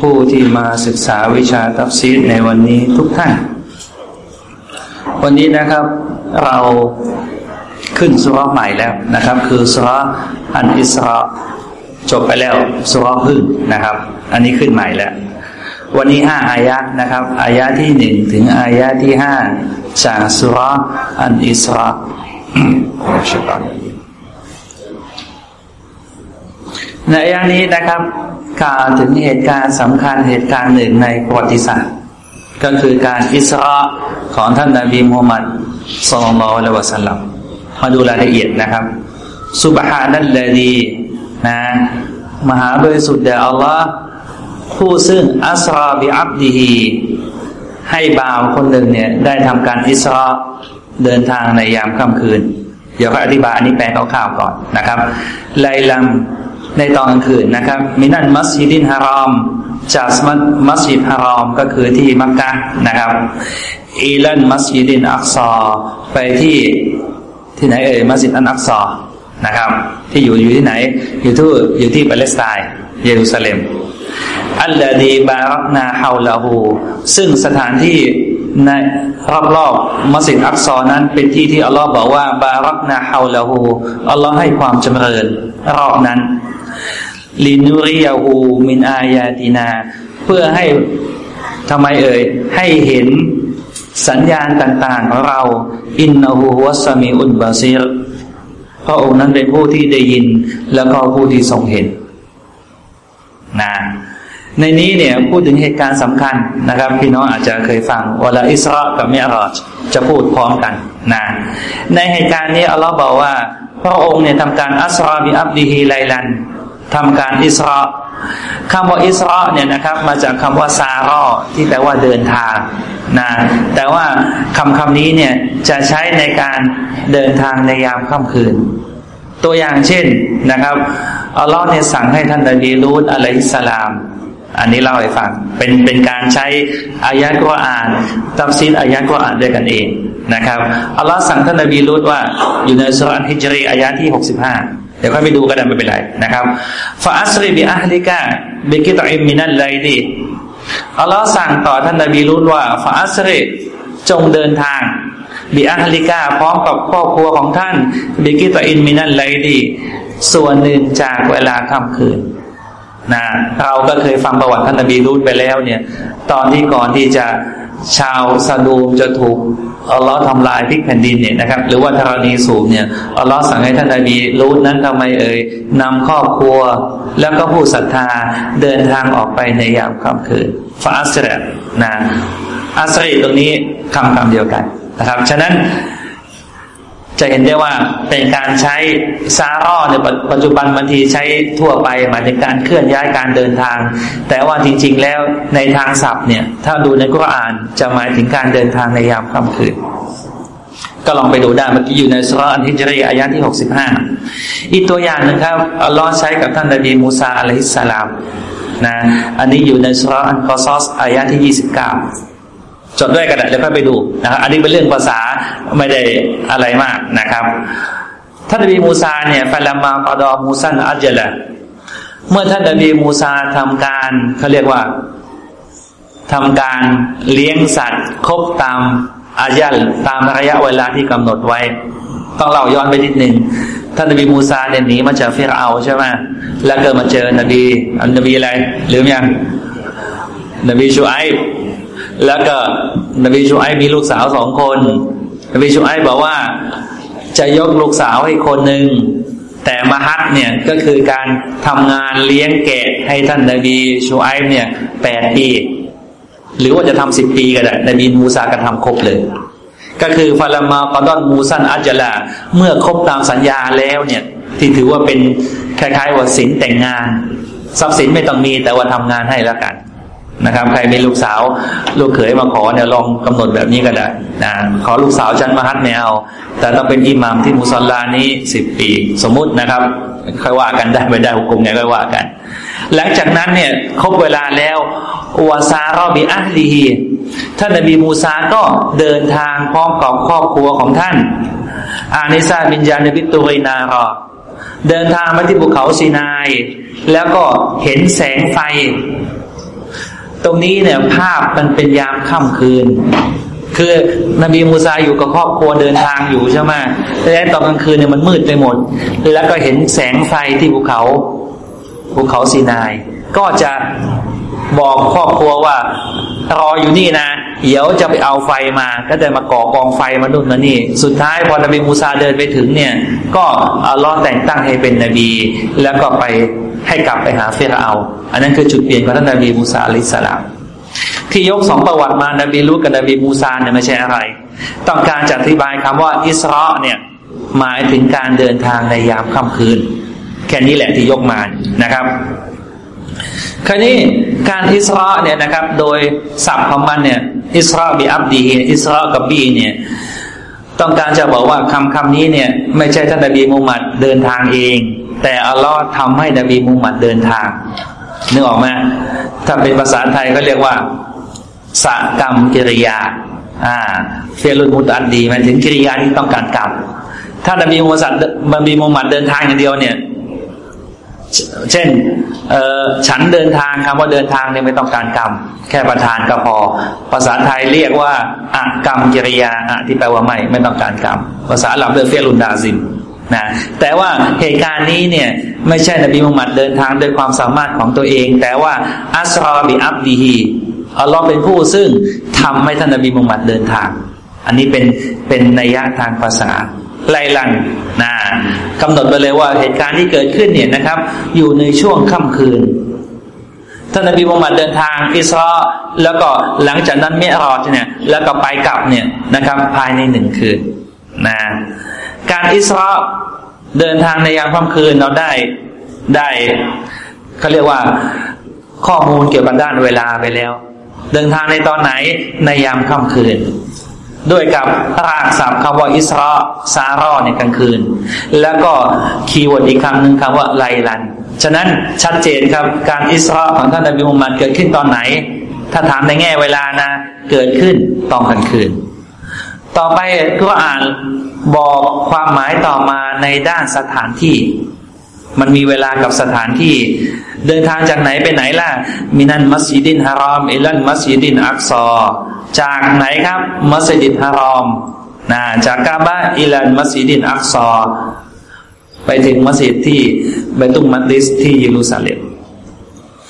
ผู้ที่มาศึกษาวิชาตัฟซีดในวันนี้ทุกท่าน วันนี้นะครับเราขึ้นสุรใหม่แล้วนะครับ คือสุรอันอิสราจบไปแล้วสุรพึ่งนะครับ อันนี้ขึ้นใหม่แล้ว วันนี้ห้าอายะนะครับ อายะที่หนึ่งถึงอายะที่ห้าจากสุรอันอิสราในอายะนี้นะครับ กล่าวถึงเหตุการณ์สำคัญเหตุการณ์หนึ่งในประวัติศาสตร์ ก็คือการอิสราของท่านนาบีมูฮัมมัดสุลลัลลอฮุอะลัยวะสัลลัมมาดูรายละเอียดนะครับสุบฮานัลลดีนะมหาบริสุทธิ์แด่อัลลอฮ์ผู้ซึ่งอัสราบิอับดีฮีให้บ่าวคนหนึ่งเนี่ยได้ทำการอิสราเดินทางในยามค่ำคืน เดี๋ยวก็อธิบายอันนี้แปลคร่าวๆก่อนนะครับไลลัม ในตอนกลางคืนนะครับมินันมัสยิดินฮารอมจากมัสยิดฮารอมก็คือที่มักกะนะครับอีลันมัสยิดินอักซอไปที่ที่ไหนเอ่ยมัสยิดอันอักซอนะครับ ที่อยู่อยู่ที่ไหน อยู่ที่อยู่ที่ปาเลสไตน์เยรูซาเล็มอัลลอดีบารักนาฮาวลาหูซึ่งสถานที่ในรอบๆมัสยิดอักซอนั้นเป็นที่ที่อัลลอฮ์บอกว่าบารักนาฮาวลาหูอัลลอฮ์ให้ความจำเริญรอบนั้น ลินุริยาหูมินอายาตินา เพื่อให้ทำไมเอ่ย ให้เห็นสัญญาณต่าง ๆ ของเรา อินนาหูวัสมีอุนบาซิรพระองค์นั้นเป็นผู้ที่ได้ยิน แล้วก็ผู้ที่ทรงเห็นนะในนี้เนี่ยพูดถึงเหตุการณ์สำคัญนะครับ พี่น้องอาจจะเคยฟังวลาอิสรากับเมรอจจะพูดพร้อมกันนะในเหตุการณ์นี้อัลลอฮ์บอกว่า พระองค์เนี่ยทำการอัสราบิอับดีฮีไลลัน ทำการอิสราคำว่าอิสราเนี่ยนะครับ มาจากคำว่าซาร่อที่แปลว่าเดินทางนะแต่ว่าคำคำนี้เนี่ยจะใช้ในการเดินทางในยามค่ำคืน ตัวอย่างเช่นนะครับอัลลอฮ์เนี่ยสั่งให้ท่านนบีลูฏอะลัยฮิสลาม อันนี้เล่าให้ฟังเป็นเป็นการใช้อายะกุรอานตัฟซีรอายะกุรอานด้วยกันเองนะครับอัลลอฮ์สั่งท่านนบีลูฏว่าอยู่ในซูเราะฮ์อัลฮิจร์อายะที่หกสิบห้า เดี๋ยวค่อยไปดูกันไม่เป็นไรนะครับفأسر بأهلك بقطع من الليلอัลลอฮ์สั่งต่อท่านนบีรูดว่าฟาอัสรีจงเดินทางบิอัลลิกาพร้อมกับครอบครัวของท่านบิกิตอินมินัลไลดีส่วนหนึ่งจากเวลาค่ำคืนนะเราก็เคยฟังประวัติท่านนบีรูดไปแล้วเนี่ย ตอนที่ก่อนที่จะชาวซาดูมจะถูก อัลลอฮ์ทำลายพิกแผ่นดินเนี่ยนะครับ หรือว่าธรณีสูบเนี่ยอัลลอฮ์สั่งให้ท่านนบีรูดนั้นทำไมเอ่ยนำครอบครัว แล้วก็ผู้ศรัทธาเดินทางออกไปในยามค่ำคืนฟาอัสเรนะอัสรีตรงนี้คำคำเดียวกันนะครับ ฉะนั้น จะเห็นได้ว่าเป็นการใช้ซารอในปัจจุบันบางทีใช้ทั่วไปหมายถึงการเคลื่อนย้ายการเดินทาง แต่ว่าจริง ๆ แล้วในทางศัพท์เนี่ย ถ้าดูในกุรอานจะหมายถึงการเดินทางในยามค่ำคืน ก็ลองไปดูได้เมื่อกี้อยู่ในสุรอันฮิจรีอายะที่หกสิบห้าอีกตัวอย่างหนึ่งครับอัลลอฮ์ใช้กับท่านนบีมูซาอะลัยฮิสสลามนะอันนี้อยู่ในสุรอันกอซอสอายะที่ยี่สิบเก้า จดด้วยกระดาษแล้วก็ไปดูนะครับ อันนี้เป็นเรื่องภาษาไม่ได้อะไรมากนะครับท่านนบีมูซาเนี่ยฟาลามาปาดอมูซันอัจละเมื่อท่านนบีมูซาทำการเขาเรียกว่าทำการเลี้ยงสัตว์ ครบตามอายัลตามระยะเวลาที่กำหนดไว้ ต้องเล่าย้อนไปนิดหนึ่งท่านนบีมูซาเนี่ยหนีมาจากฟิรเอาใช่ไหมแล้วเกิดมาเจอนบีอันนบีอะไรลืมยังนบีชูไอ แล้วก็นบีชูไอมีลูกสาวสองคน นบีชูไอบอกว่าจะยกลูกสาวให้คนหนึ่งแต่มาฮัดเนี่ยก็คือการทำงานเลี้ยงแกะให้ท่านนบีชูไอเนี่ยแปดปี หรือว่าจะทำสิบปีก็ได้นบีมูซาก็ทำครบเลย ก็คือฟาลามาปดอนมูซันอัจจลา เมื่อครบตามสัญญาแล้วเนี่ยที่ถือว่าเป็นคล้ายๆว่าสินแต่งงาน ทรัพย์สินไม่ต้องมีแต่ว่าทำงานให้แล้วกัน นะครับ ใครมีลูกสาว ลูกเขยมาขอเนี่ยลองกำหนดแบบนี้ก็ได้นะขอลูกสาวฉันมาฮัดไม่เอา แต่ต้องเป็นอิหมามที่มุสลานี้สิบปี สมมุตินะครับค่อยว่ากันได้ไม่ได้หุกุมไงค่อยว่ากัน หลังจากนั้นเนี่ยครบเวลาแล้ววาซารอบิอัลลีฮีท่านนบีมูซาก็เดินทางพร้อมกับครอบครัวของท่าน อานิซาบินยานบิตุรินารอเดินทางมาที่ภูเขาซีนาย แล้วก็เห็นแสงไฟ ตรงนี้เนี่ยภาพมันเป็นยามค่ำคืน คือนบีมูซาอยู่กับครอบครัวเดินทางอยู่ใช่ไหมแต่ตอนกลางคืนเนี่ยมันมืดไปหมด แล้วก็เห็นแสงไฟที่ภูเขาภูเขาซีนาย ก็จะบอกครอบครัวว่ารออยู่นี่นะเดี๋ยวจะไปเอาไฟมา ก็จะมาก่อกองไฟมาดุนมานี่ สุดท้ายพอนบีมูซาเดินไปถึงเนี่ย ก็อัลลอฮ์แต่งตั้งให้เป็นนบี แล้วก็ไป ให้กลับไปหาเฟรเอาอันนั้นคือจุดเปลี่ยนของท่านนบีมูซาอะลัยสลามที่ยกสองประวัติมานบีลูกกับนบีมูซาเนี่ยไม่ใช่อะไร ต้องการจะอธิบายคำว่าอิสราเนี่ยหมายถึงการเดินทางในยามค่ำคืน แค่นี้แหละที่ยกมานะครับ คราวนี้การอิสราเนี่ยนะครับ โดยศัพท์ของมันเนี่ยอิสราบีอับดีอิสรากับบีเนี่ยต้องการจะบอกว่าคำคำนี้เนี่ย ไม่ใช่ท่านนบีมูฮัมมัดเดินทางเอง แต่อัลลอฮ์ทำให้นบีมูฮัมมัดเดินทางนึกออกไหมถ้าเป็นภาษาไทยก็เรียกว่าสกรรมกิริยา อ่าเฟรุนมุตันดีมันถึงกิริยาที่ต้องการกรรมถ้านบีมูฮัมมัดนบีมูฮัมมัดเดินทางอย่างเดียวเนี่ย เช่นฉันเดินทางคำว่าเดินทางเนี่ยไม่ต้องการกรรมแค่ประทานก็พอ ภาษาไทยเรียกว่าอักรรมกิริยาอะที่แปลว่าไม่ไม่ต้องการกรรมภาษาหลับเรียกเฟรุนดาซิม นะแต่ว่าเหตุการณ์นี้เนี่ยไม่ใช่นบีมุฮัมมัดเดินทางด้วยความสามารถของตัวเอง แต่ว่าอัสรอบิอับดีฮีอัลลอฮ์เป็นผู้ซึ่งทำให้ท่านนบีมุฮัมมัดเดินทาง อันนี้เป็นเป็นนัยยะทางภาษาไลลันนะกำหนดไปเลยว่าเหตุการณ์ที่เกิดขึ้นเนี่ยนะครับ อยู่ในช่วงค่ำคืนท่านนบีมุฮัมมัดเดินทางอิสราแล้วก็หลังจากนั้นเมรอดเนี่ย แล้วก็ไปกลับเนี่ยนะครับ ภายในหนึ่งคืนนะ การอิสราเดินทางในยามค่ำคืนเราได้ได้เขาเรียกว่าข้อมูลเกี่ยวกับด้านเวลาไปแล้ว เดินทางในตอนไหนในยามค่ำคืน ด้วยกับรากศัพท์คำว่าอิสรา سرى ในกลางคืน แล้วก็ keyword อีกคำหนึ่งคำว่าليلا ฉะนั้นชัดเจนครับการอิสราของท่านนบีมุฮัมมัดเกิดขึ้นตอนไหน ถ้าถามในแง่เวลานะ เกิดขึ้นตอนกลางคืน ต่อไปก็อ่านบอกความหมายต่อมาในด้านสถานที่ มันมีเวลากับสถานที่ เดินทางจากไหนไปไหนล่ะ มินันมัสยิดินฮารอมอิลันมัสยิดินอักซอ จากไหนครับ มัสยิดฮารอมนะจากกาบะอิลันมัสยิดินอักซอ ไปถึงมัสยิดที่เบตุมมัดดิสที่เยรูซาเล็ม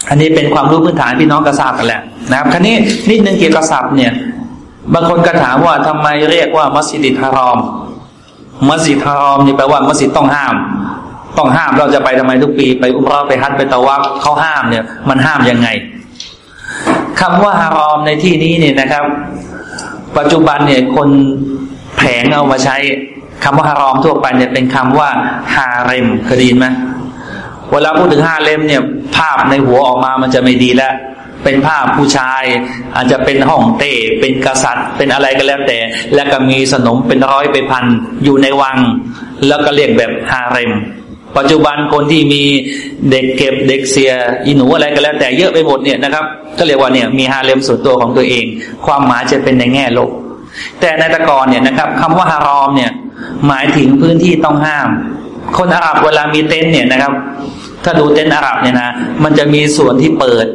อันนี้เป็นความรู้พื้นฐานพี่น้องกระซาบกันแหละนะครับ คราวนี้นิดนึงเกี่ยวกับศัพท์เนี่ย บางคนก็ถามว่าทำไมเรียกว่ามัสยิดฮารอม มัสยิดฮารอมนี่แปลว่ามัสยิดต้องห้าม ต้องห้ามเราจะไปทำไมทุกปี ไปอุมราไปฮัทไปตะวับเขาห้ามเนี่ย มันห้ามยังไงคำว่าฮารอมในที่นี้เนี่ยนะครับ ปัจจุบันเนี่ยคนแผงเอามาใช้คำว่าฮารอมทั่วไปเนี่ยเป็นคำว่าฮาเร็มเคยได้ยินไหมเวลาพูดถึงฮาเร็มเนี่ย ภาพในหัวออกมามันจะไม่ดีแล้ว เป็นภาพผู้ชาย อาจจะเป็นห้องเต้เป็นกษัตริย์ เป็นอะไรก็แล้วแต่ แล้วก็มีสนมเป็นร้อยเป็นพันอยู่ในวัง แล้วก็เรียกแบบฮาเร็ม ปัจจุบันคนที่มีเด็กเก็บเด็กเสียอีหนูอะไรก็แล้วแต่เยอะไปหมดเนี่ยนะครับ ก็เรียกว่าเนี่ยมีฮาเลมส่วนตัวของตัวเอง ความหมายจะเป็นในแง่ลบแต่ในตะกอนเนี่ยนะครับคำว่าฮารอมเนี่ยหมายถึงพื้นที่ต้องห้าม คนอาหรับเวลามีเต็นท์เนี่ยนะครับ ถ้าดูเต็นท์อาหรับเนี่ยนะมันจะมีส่วนที่เปิด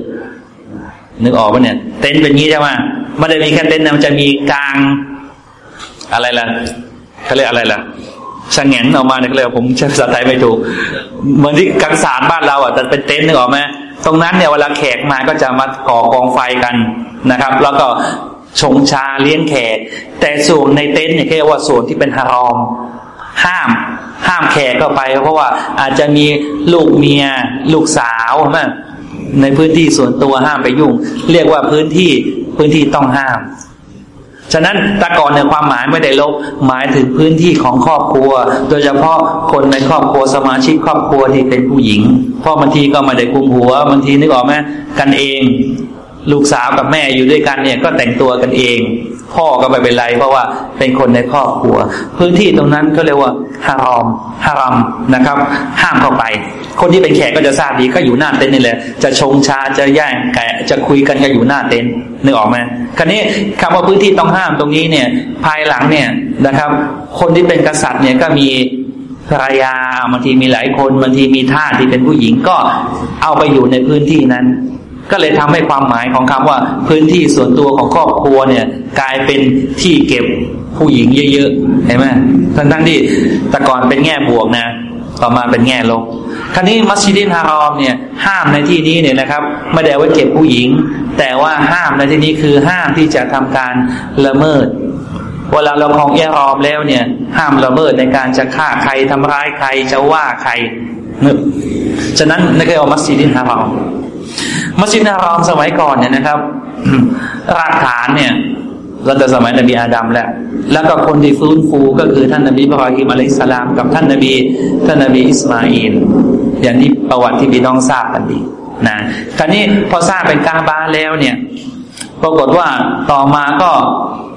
นึกออกปะเนี่ย เต็นท์เป็นงี้ใช่ไหมมันจะมีแค่เต็นท์นะมันจะมีกลาง อะไรล่ะเขาเรียกอะไรล่ะชะงนออกมาเนี่ยเลยกผมใช้ภาษาไทยไม่ถูกเหมือนที่กังสารบ้านเราอะแต่เป็นเต็นท์นึกออกไหมตรงนั้นเนี่ยเวลาแขกมาก็จะมาก่อกองไฟกันนะครับ แล้วก็ชงชาเลี้ยงแขก แต่ส่วนในเต็นท์เนี่ยเรียกว่าส่วนที่เป็นฮารอม ห้าม ห้ามแขกเข้าไป เพราะว่าอาจจะมีลูกเมีย ลูกสาวใช่ไหม ในพื้นที่ส่วนตัวห้ามไปยุ่ง เรียกว่าพื้นที่พื้นที่ต้องห้าม ฉะนั้นตะก่อนเนี่ยความหมายไม่ได้ลบหมายถึงพื้นที่ของครอบครัว โดยเฉพาะคนในครอบครัวสมาชิกครอบครัวที่เป็นผู้หญิงเพราะบางทีก็ไม่ได้คุมหัวบางทีนึกออกไหมกันเอง ลูกสาวกับแม่อยู่ด้วยกันเนี่ยก็แต่งตัวกันเอง พ่อก็ไม่เป็นไร เพราะว่าเป็นคนในครอบครัว พื้นที่ตรงนั้นก็เรียกว่าฮารอมฮารอมนะครับ ห้ามเข้าไป คนที่เป็นแขกก็จะทราบดีก็อยู่หน้าเต็นท์นี่แหละ จะชงชาจะแย่งไก่จะคุยกันก็อยู่หน้าเต็นท์นึกออกไหมคราวนี้คำว่าพื้นที่ต้องห้ามตรงนี้เนี่ย ภายหลังเนี่ยนะครับ คนที่เป็นกษัตริย์เนี่ยก็มีภรรยาบางทีมีหลายคนบางทีมีท่าที่เป็นผู้หญิงก็เอาไปอยู่ในพื้นที่นั้น ก็เลยทำให้ความหมายของคำว่าพื้นที่ส่วนตัวของครอบครัวเนี่ย กลายเป็นที่เก็บผู้หญิงเยอะๆเห็นไหมทั้งทั้งที่แต่ก่อนเป็นแง่บวกนะ ต่อมาเป็นแง่ลบคราวนี้มัสยิดินฮารอมเนี่ยห้ามในที่นี้เนี่ยนะครับไม่ได้ว่าเก็บผู้หญิง แต่ว่าห้ามในที่นี้คือห้ามที่จะทำการละเมิดเวลาเราของเอรอมแล้วเนี่ย ห้ามละเมิดในการจะฆ่าใครทำร้ายใครจะว่าใครนึกฉะนั้นในั่นคือมัสยิดินฮารอม มัสยิดนารอมสมัยก่อนเนี่ยนะครับ รากฐานเนี่ยเราจะสมัยนบีอาดัมแล้ว แล้วก็คนที่ฟื้นฟูก็คือท่านนบีบรอฮิมอะลัยสลามกับท่านนบี ท่านนบีอิสมาอินอย่างนี้ประวัติที่พี่น้องทราบกันดีนะคราวนี้พอทราบเป็นกาบาแล้วเนี่ย ปรากฏว่าต่อมาก็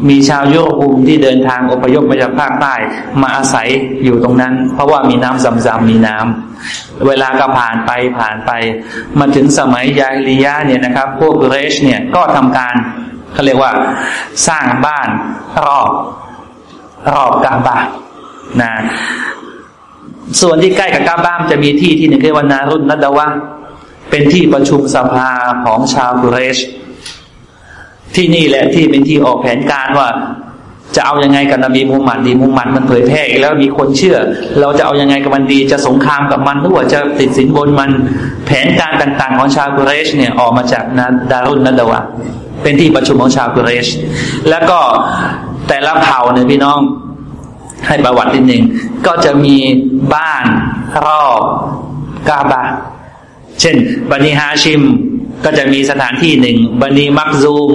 มีชาวยุโรปที่เดินทางอพยพมาจากภาคใต้มาอาศัยอยู่ตรงนั้น เพราะว่ามีน้ำซำๆมีน้ำเวลาก็ผ่านไปผ่านไป มาถึงสมัยยาฮิลียะเนี่ยนะครับ พวกเรชเนี่ยก็ทำการเขาเรียกว่าสร้างบ้านรอบรอบกาบานะส่วนที่ใกล้กับกาบ้ามจะมีที่ที่หนึ่งคือวันนารุนนัดวะเป็นที่ประชุมสภาของชาวกุเรช ที่นี่แหละที่เป็นที่ออกแผนการว่า จะเอายังไงกับนบีมุฮัมมัดดีมุฮัมมัดมันเผยแพร่อีกแล้วมีคนเชื่อ เราจะเอายังไงกับมันดี จะสงครามกับมันหรือว่าจะติดสินบนมันแผนการต่างๆ ของชาวกุเรชเนี่ยออกมาจากนาดารุนนัดวะเป็นที่ประชุมของชาวกุเรช แล้วก็แต่ละเผ่าเนี่ยพี่น้องให้ประวัตินิดหนึ่งก็จะมีบ้านรอบกาบาเช่นบันิฮาชิม ก็จะมีสถานที่หนึ่งบันีมักซูม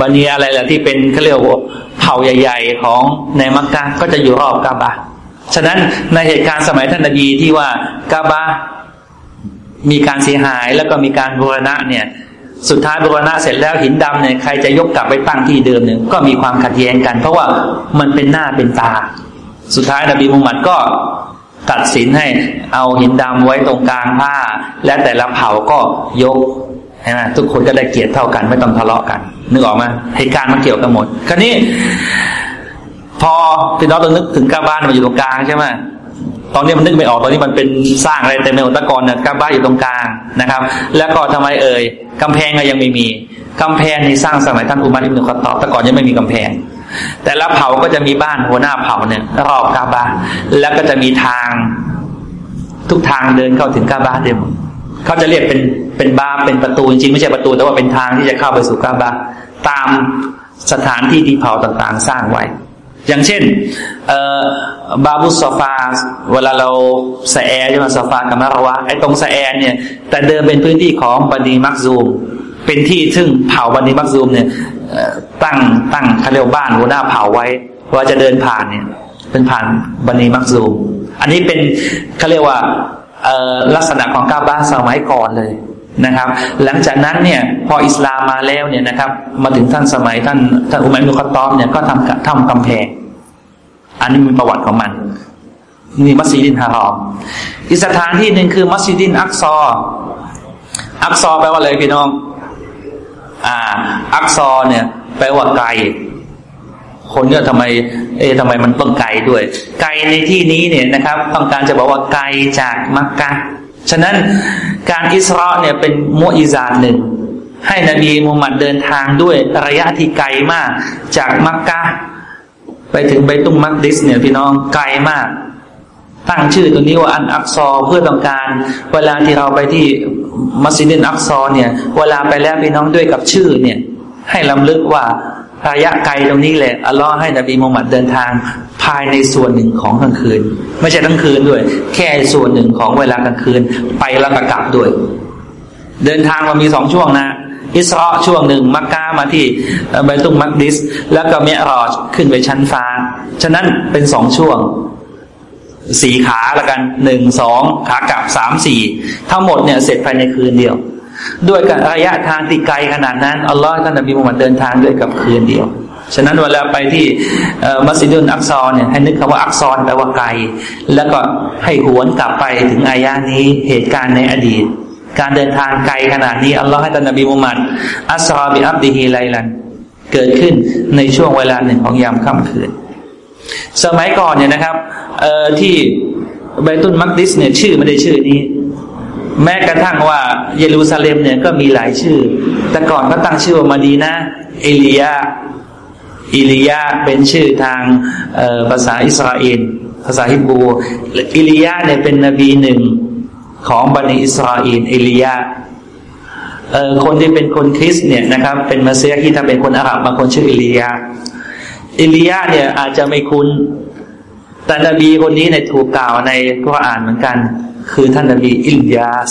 บันีอะไรล่ะที่เป็นเขาเรียกว่าเผ่าใหญ่ ๆ ของในมักกะก็จะอยู่รอบกาบาฉะนั้นในเหตุการณ์สมัยท่านนบีที่ว่ากาบามีการเสียหายแล้วก็มีการบูรณะเนี่ย สุดท้ายบูรณะเสร็จแล้วหินดำเนี่ยใครจะยกกลับไปตั้งที่เดิมเนี่ยก็มีความขัดแย้งกัน เพราะว่ามันเป็นหน้าเป็นตา สุดท้ายนบีมุฮัมมัดก็ตัดสินให้เอาหินดำไว้ตรงกลางผ้า และแต่ละเผ่าก็ยก ช่ไหมทุกคนก็ได้เกียรติเท่ากันไม่ต้องทะเลาะกัน นึกออกไหมเหตุการณ์มันเกี่ยวกันหมด คราวนี้ พอพี่น้องต้องนึกถึงกาบ้านมันอยู่ตรงกลางใช่ไหมตอนนี้มันนึกไม่ออกตอนนี้มันเป็นสร้างอะไรเต็มไปหมดตะกอนเนี่ยกาบ้านอยู่ตรงกลางนะครับ แล้วก็ทำไมเอ่ยกำแพงก็ยังไม่มีกำแพงนี่สร้างสมัยท่านอุมาริบนุขตอบตะก่อนยังไม่มีกำแพง แต่ละเผ่าก็จะมีบ้านหัวหน้าเผ่าเนี่ยรอบกาบ้านแล้วก็จะมีทาง ทุกทางเดินเข้าถึงกาบ้านเดิม เขาจะเรียกเป็นเป็นบาเป็นประตูจริงๆไม่ใช่ประตู แต่ว่าเป็นทางที่จะเข้าไปสู่กาบาตามสถานที่ที่เผาต่างๆ สร้างไว้ อย่างเช่นบาบุสฟา เวลาเราสแอใช่ไหมสฟากับมารวะไอ้ตรงสแอร์เนี่ย แต่เดิมเป็นพื้นที่ของบันีมักซูม เป็นที่ซึ่งเผาบันีมักซูมเนี่ยตั้งตั้งเขาเรียกบ้านหัวหน้าเผาไว้ว่าจะเดินผ่านเนี่ยเป็นผ่านบันีมักซูม อันนี้เป็นเขาเรียกว่า ลักษณะของกาบ้านสมัยก่อนเลยนะครับ หลังจากนั้นเนี่ยพออิสลามมาแล้วเนี่ยนะครับ มาถึงท่านสมัยท่านท่านอุมัยมุคตอมเนี่ยก็ทำทำกำแพง อันนี้มีประวัติของมันนี่มัสยิดินฮารอม อีกสถานที่หนึ่งคือมัสยิดินอักซอ อักซอแปลว่าอะไรพี่น้อง อ่า อักซอเนี่ย แปลว่าไกล คนก็ทำไม เอ๊ะทำไมมันต้องไกลด้วย ไกลในที่นี้เนี่ยนะครับ ต้องการจะบอกว่าไกลจากมักกะฉะนั้นการอิสราเนี่ยเป็นมุอิซาหนึ่ง ให้นบีมุฮัมมัดเดินทางด้วยระยะที่ไกลมาก จากมักกะไปถึงไบตุงมักดิสเนี่ยพี่น้องไกลมาก ตั้งชื่อตัวนี้ว่าอันอักซอเพื่อต้องการ เวลาที่เราไปที่มัสยิดอักซอเนี่ย เวลาไปแล้วพี่น้องด้วยกับชื่อเนี่ย ให้ลำลึกว่า ระยะไกลตรงนี้แหละอัลลอฮ์ให้นบีมุฮัมมัดเดินทางภายในส่วนหนึ่งของกลางคืน ไม่ใช่ทั้งคืนด้วย แค่ส่วนหนึ่งของเวลากลางคืน ไปแล้วก็กลับด้วย เดินทางมันมีสองช่วงนะอิสราช่วงหนึ่งมักกะมาที่ไบตุงมักดิส แล้วก็เมรอจขึ้นไปชั้นฟ้า ฉะนั้นเป็นสองช่วงสี่ขาละกันหนึ่งสองขากลับสามสี่ทั้งหมดเนี่ยเสร็จภายในคืนเดียว ด้วยกันระยะทางที่ไกลขนาดนั้นอัลลอฮ์ท่านนบีมุฮัมมัดเดินทางด้วยกับคืนเดียว ฉะนั้นเวลาไปที่มัสยิดุลอักซอนเนี่ยให้นึกคำว่าอักซอนแปลว่าไกล แล้วก็ให้หวนกลับไปถึงอายะนี้เหตุการณ์ในอดีต การเดินทางไกลขนาดนี้อัลลอฮ์ให้ท่านนบีมุฮัมมัดอัสซอบิอับดิฮีไลลัน เกิดขึ้นในช่วงเวลาหนึ่งของยามค่ำคืน สมัยก่อนเนี่ยนะครับที่ไบตุนมักดิสเนี่ยชื่อไม่ได้ชื่อนี้ แม้กระทั่งว่าเยรูซาเล็มเนี่ยก็มีหลายชื่อ แต่ก่อนก็ตั้งชื่อว่ามาดีนะเอลียาอิลียาเป็นชื่อทางภาษาอิสราเอลภาษาฮิบรูอิลียาเนี่ยเป็นนบีหนึ่งของบันิอิสราเอลเอลียาคนที่เป็นคนคริสเนี่ยนะครับ เป็นมาเซียที่ถ้าเป็นคนอาหรับบางคนชื่ออิลียาอิลียาเนี่ยอาจจะไม่คุ้น แต่นบีคนนี้ในถูกกล่าวในกุรอานเหมือนกัน คือท่านนบีอิลยาส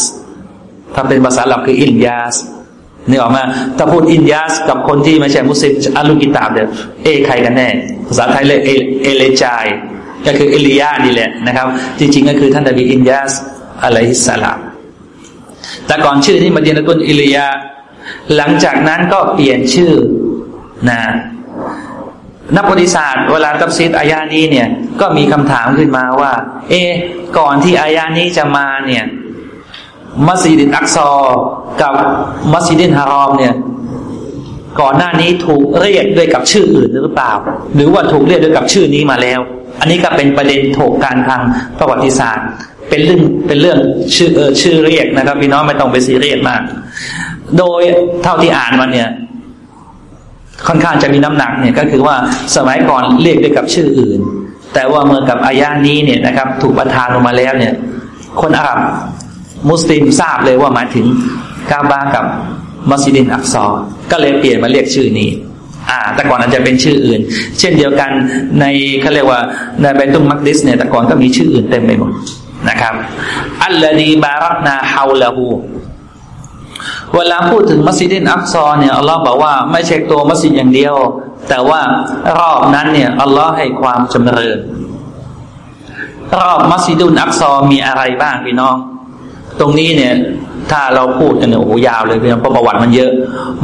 ถ้าเป็นภาษาหลับคืออิลยาสนี่ออกมาถ้าพูดอินยาสกับคนที่ไม่ใช่มุสลิมอัลลุกิตาบเนี่ยเอใครกันแน่ ภาษาไทยเลยเอเอเลจาย ก็คือเอลียานี่แหละนะครับ จริง ๆ ก็คือท่านนบีอินยาสอะลัยฮิสสลามแต่ก่อนชื่อที่มาดีนกุลอิลียา หลังจากนั้นก็เปลี่ยนชื่อนะ นักประวัติศาสตร์เวลาตับซีดอายานี้เนี่ยก็มีคำถามขึ้นมาว่า เอ ก่อนที่อายานี้จะมาเนี่ยมัสยิดอักซอกับมัสยิดฮารอมเนี่ยก่อนหน้านี้ถูกเรียกด้วยกับชื่ออื่นหรือเปล่า หรือว่าถูกเรียกด้วยกับชื่อนี้มาแล้ว อันนี้ก็เป็นประเด็นถกการทางประวัติศาสตร์ เป็นเรื่องเป็นเรื่องชื่อเออชื่อเรียกนะครับพี่น้องไม่ต้องไปซีเรียสมาก โดยเท่าที่อ่านมาเนี่ย ค่อนข้างจะมีน้ำหนักเนี่ยก็คือว่าสมัยก่อนเรียกด้วยกับชื่ออื่น แต่ว่าเมื่อกับอายานี้เนี่ยนะครับ ถูกประทานลงมาแล้วเนี่ย คนอาหรับมุสลิมทราบเลยว่าหมายถึงกาบากับมัสยิดอักซอก็เลยเปลี่ยนมาเรียกชื่อนี้ อ่า แต่ก่อนอาจจะเป็นชื่ออื่น เช่นเดียวกันในเขาเรียกว่าในเบตุมมักดิสเนี่ยแต่ก่อนก็มีชื่ออื่นเต็มไปหมดนะครับ อัลลอฮีบารักนาฮาวลาหู เวลาพูดถึงมัสยิดอักซอเนี่ยอัลลอฮ์บอกว่าไม่ใช่ตัวมัสยิดอย่างเดียว แต่ว่ารอบนั้นเนี่ยอัลลอฮ์ให้ความจำเริญรอบมัสยิดุนอักซอมีอะไรบ้างพี่น้อง ตรงนี้เนี่ยถ้าเราพูดกันเนี่ยโอ้โหยาวเลยพี่น้องเพราะประวัติมันเยอะ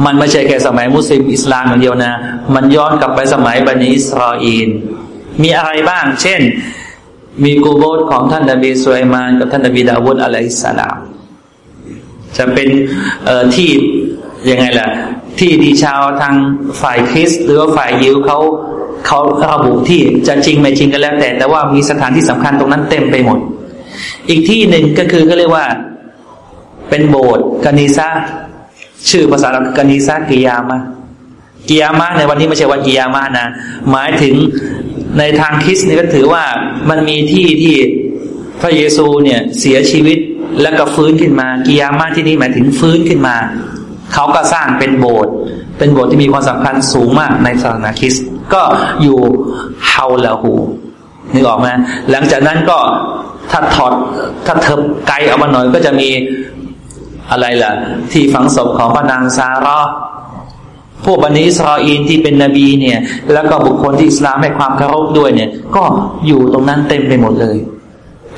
มันไม่ใช่แค่สมัยมุสลิมอิสลามอย่างเดียวนะ มันย้อนกลับไปสมัยบันิอิสราเอลมีอะไรบ้าง เช่น มีกูโบสของท่านนบีสุลัยมานกับท่านนบีดาวุฒอะลัยฮิสสลาม จะเป็นที่ยังไงล่ะ ที่ที่ชาวทางฝ่ายคริสหรือว่าฝ่ายยิวเขาเขาระบุที่จะจริงไม่จริงก็แล้วแต่ แต่ว่ามีสถานที่สำคัญตรงนั้นเต็มไปหมด อีกที่หนึ่งก็คือก็เรียกว่า เป็นโบสถ์กานิซาชื่อภาษาอังกฤษกานิซากิยามากิยามาในวันนี้ไม่ใช่วันกิยามานะหมายถึงในทางคริสนี่ก็ถือว่ามันมีที่ที่พระเยซูเนี่ยเสียชีวิต แล้วก็ฟื้นขึ้นมากิยามาที่นี่หมายถึงฟื้นขึ้นมา เขาก็สร้างเป็นโบสถ์เป็นโบสถ์ที่มีความสำคัญสูงมากในศาสนาคริสต์ก็อยู่เฮาลาหูนึกออกไหมหลังจากนั้นก็ถ้าถอดถ้าเถิบไกลออกมาหน่อยก็จะมีอะไรล่ะ ที่ฝังศพของพระนางซาร่าพวกบันิสราอีนที่เป็นนบีเนี่ย แล้วก็บุคคลที่อิสลามให้ความเคารพด้วยเนี่ย ก็อยู่ตรงนั้นเต็มไปหมดเลย